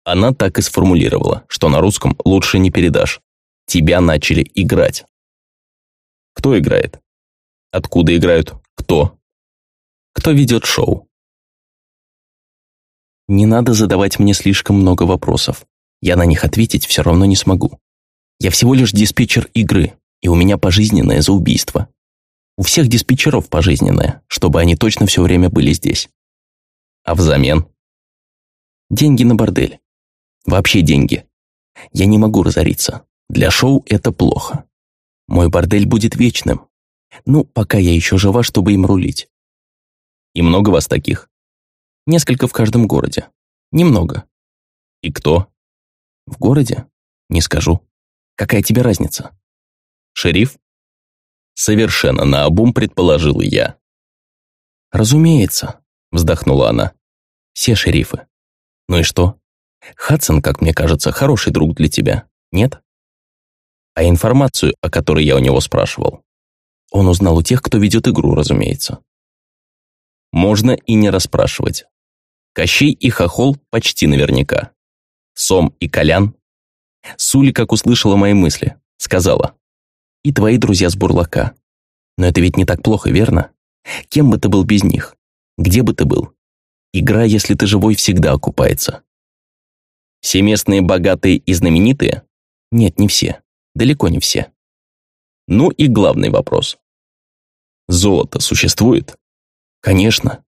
Она так и сформулировала, что на русском лучше не передашь. Тебя начали играть. Кто играет? Откуда играют? Кто? Кто ведет шоу? Не надо задавать мне слишком много вопросов. Я на них ответить все равно не смогу. Я всего лишь диспетчер игры, и у меня пожизненное за убийство. У всех диспетчеров пожизненное, чтобы они точно все время были здесь. А взамен? Деньги на бордель. Вообще деньги. Я не могу разориться. Для шоу это плохо. Мой бордель будет вечным. Ну, пока я еще жива, чтобы им рулить. И много вас таких? Несколько в каждом городе. Немного. И кто? В городе? Не скажу. Какая тебе разница? Шериф? Совершенно наобум предположил я. Разумеется, вздохнула она. Все шерифы. Ну и что? Хадсон, как мне кажется, хороший друг для тебя, нет? А информацию, о которой я у него спрашивал, он узнал у тех, кто ведет игру, разумеется. Можно и не расспрашивать. Кощей и Хохол почти наверняка. Сом и Колян. Сули, как услышала мои мысли, сказала. И твои друзья с Бурлака. Но это ведь не так плохо, верно? Кем бы ты был без них? Где бы ты был? Игра, если ты живой, всегда окупается. Все местные богатые и знаменитые? Нет, не все. Далеко не все. Ну и главный вопрос. Золото существует? Конечно.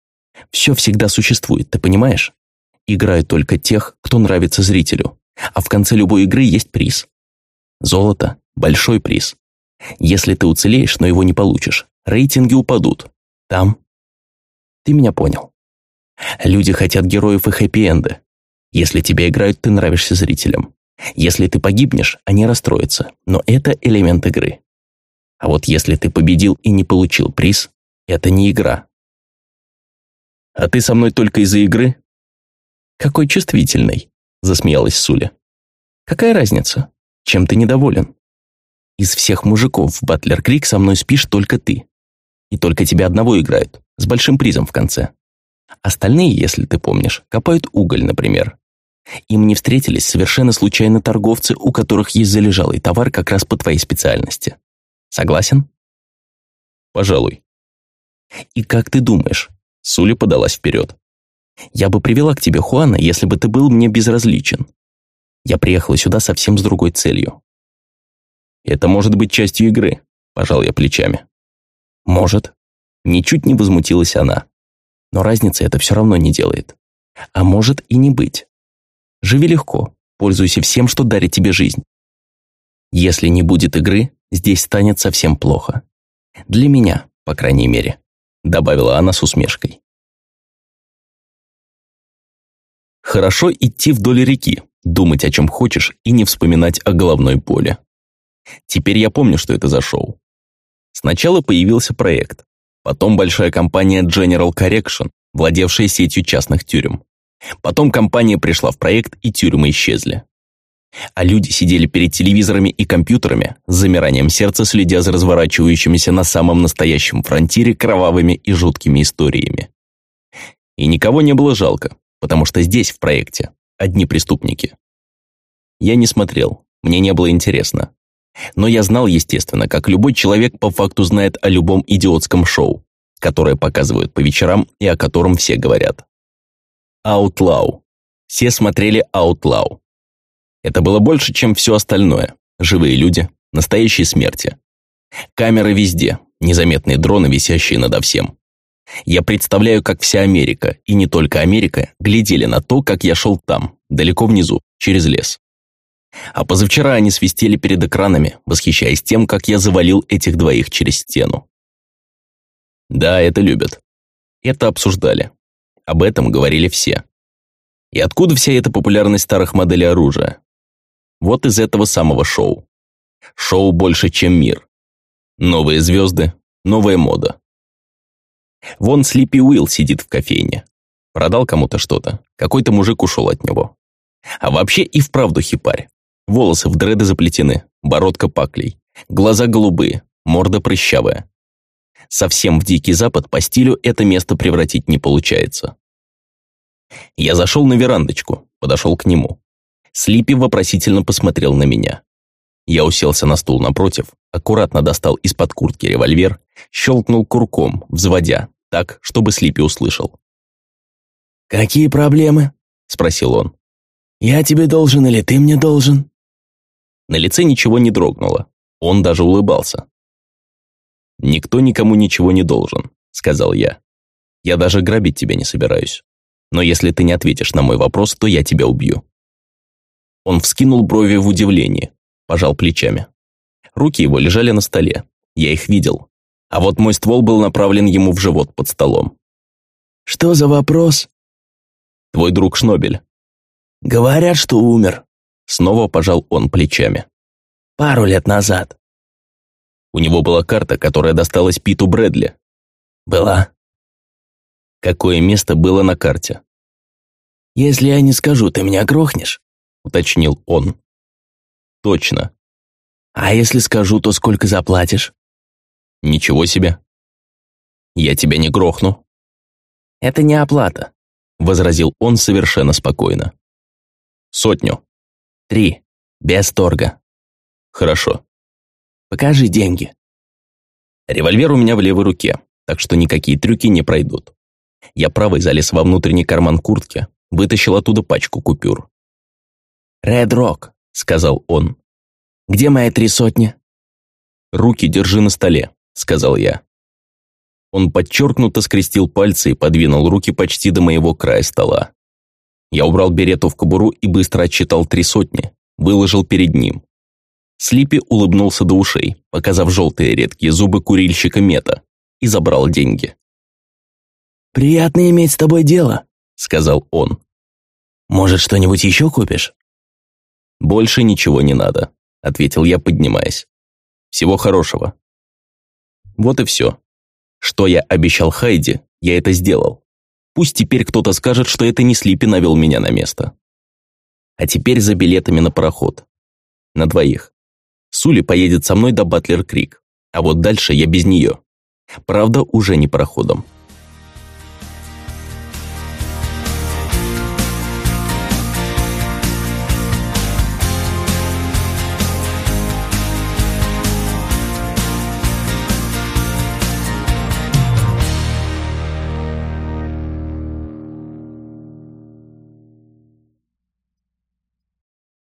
Все всегда существует, ты понимаешь? Играют только тех, кто нравится зрителю. А в конце любой игры есть приз. Золото – большой приз. Если ты уцелеешь, но его не получишь, рейтинги упадут. Там. Ты меня понял. Люди хотят героев и хэппи-энды. Если тебя играют, ты нравишься зрителям. Если ты погибнешь, они расстроятся, но это элемент игры. А вот если ты победил и не получил приз, это не игра. А ты со мной только из-за игры? Какой чувствительный, засмеялась Суля. Какая разница? Чем ты недоволен? Из всех мужиков в Батлер Крик со мной спишь только ты. И только тебя одного играют, с большим призом в конце. Остальные, если ты помнишь, копают уголь, например. Им не встретились совершенно случайно торговцы, у которых есть залежалый товар как раз по твоей специальности. Согласен? Пожалуй. И как ты думаешь? Сули подалась вперед. Я бы привела к тебе Хуана, если бы ты был мне безразличен. Я приехала сюда совсем с другой целью. Это может быть частью игры, пожал я плечами. Может. Ничуть не возмутилась она. Но разницы это все равно не делает. А может и не быть. Живи легко, пользуйся всем, что дарит тебе жизнь. Если не будет игры, здесь станет совсем плохо. Для меня, по крайней мере», — добавила она с усмешкой. Хорошо идти вдоль реки, думать о чем хочешь и не вспоминать о головной боли. Теперь я помню, что это за шоу. Сначала появился проект, потом большая компания General Correction, владевшая сетью частных тюрем. Потом компания пришла в проект, и тюрьмы исчезли. А люди сидели перед телевизорами и компьютерами, с замиранием сердца следя за разворачивающимися на самом настоящем фронтире кровавыми и жуткими историями. И никого не было жалко, потому что здесь, в проекте, одни преступники. Я не смотрел, мне не было интересно. Но я знал, естественно, как любой человек по факту знает о любом идиотском шоу, которое показывают по вечерам и о котором все говорят. Outlaw. Все смотрели Outlaw. Это было больше, чем все остальное. Живые люди, настоящие смерти. Камеры везде, незаметные дроны, висящие надо всем. Я представляю, как вся Америка, и не только Америка, глядели на то, как я шел там, далеко внизу, через лес. А позавчера они свистели перед экранами, восхищаясь тем, как я завалил этих двоих через стену. Да, это любят. Это обсуждали. Об этом говорили все. И откуда вся эта популярность старых моделей оружия? Вот из этого самого шоу. Шоу больше, чем мир. Новые звезды, новая мода. Вон Слипи Уилл сидит в кофейне. Продал кому-то что-то. Какой-то мужик ушел от него. А вообще и вправду хипарь. Волосы в дреды заплетены, бородка паклей, глаза голубые, морда прыщавая. Совсем в Дикий Запад по стилю это место превратить не получается. Я зашел на верандочку, подошел к нему. Слипи вопросительно посмотрел на меня. Я уселся на стул напротив, аккуратно достал из-под куртки револьвер, щелкнул курком, взводя, так, чтобы Слипи услышал. «Какие проблемы?» – спросил он. «Я тебе должен или ты мне должен?» На лице ничего не дрогнуло. Он даже улыбался. «Никто никому ничего не должен», – сказал я. «Я даже грабить тебя не собираюсь. Но если ты не ответишь на мой вопрос, то я тебя убью». Он вскинул брови в удивлении, пожал плечами. Руки его лежали на столе. Я их видел. А вот мой ствол был направлен ему в живот под столом. «Что за вопрос?» «Твой друг Шнобель». «Говорят, что умер». Снова пожал он плечами. «Пару лет назад». У него была карта, которая досталась Питу Брэдли. «Была». Какое место было на карте? «Если я не скажу, ты меня грохнешь?» уточнил он. Точно. А если скажу, то сколько заплатишь? Ничего себе. Я тебя не грохну. Это не оплата, возразил он совершенно спокойно. Сотню. Три. Без торга. Хорошо. Покажи деньги. Револьвер у меня в левой руке, так что никакие трюки не пройдут. Я правой залез во внутренний карман куртки, вытащил оттуда пачку купюр. «Ред Рок», — сказал он. «Где мои три сотни?» «Руки держи на столе», — сказал я. Он подчеркнуто скрестил пальцы и подвинул руки почти до моего края стола. Я убрал берету в кобуру и быстро отчитал три сотни, выложил перед ним. Слипи улыбнулся до ушей, показав желтые редкие зубы курильщика мета, и забрал деньги. «Приятно иметь с тобой дело», — сказал он. «Может, что-нибудь еще купишь?» «Больше ничего не надо», — ответил я, поднимаясь. «Всего хорошего». Вот и все. Что я обещал Хайди, я это сделал. Пусть теперь кто-то скажет, что это не Слипи навел меня на место. А теперь за билетами на пароход. На двоих. Сули поедет со мной до Батлер-Крик, а вот дальше я без нее. Правда, уже не пароходом.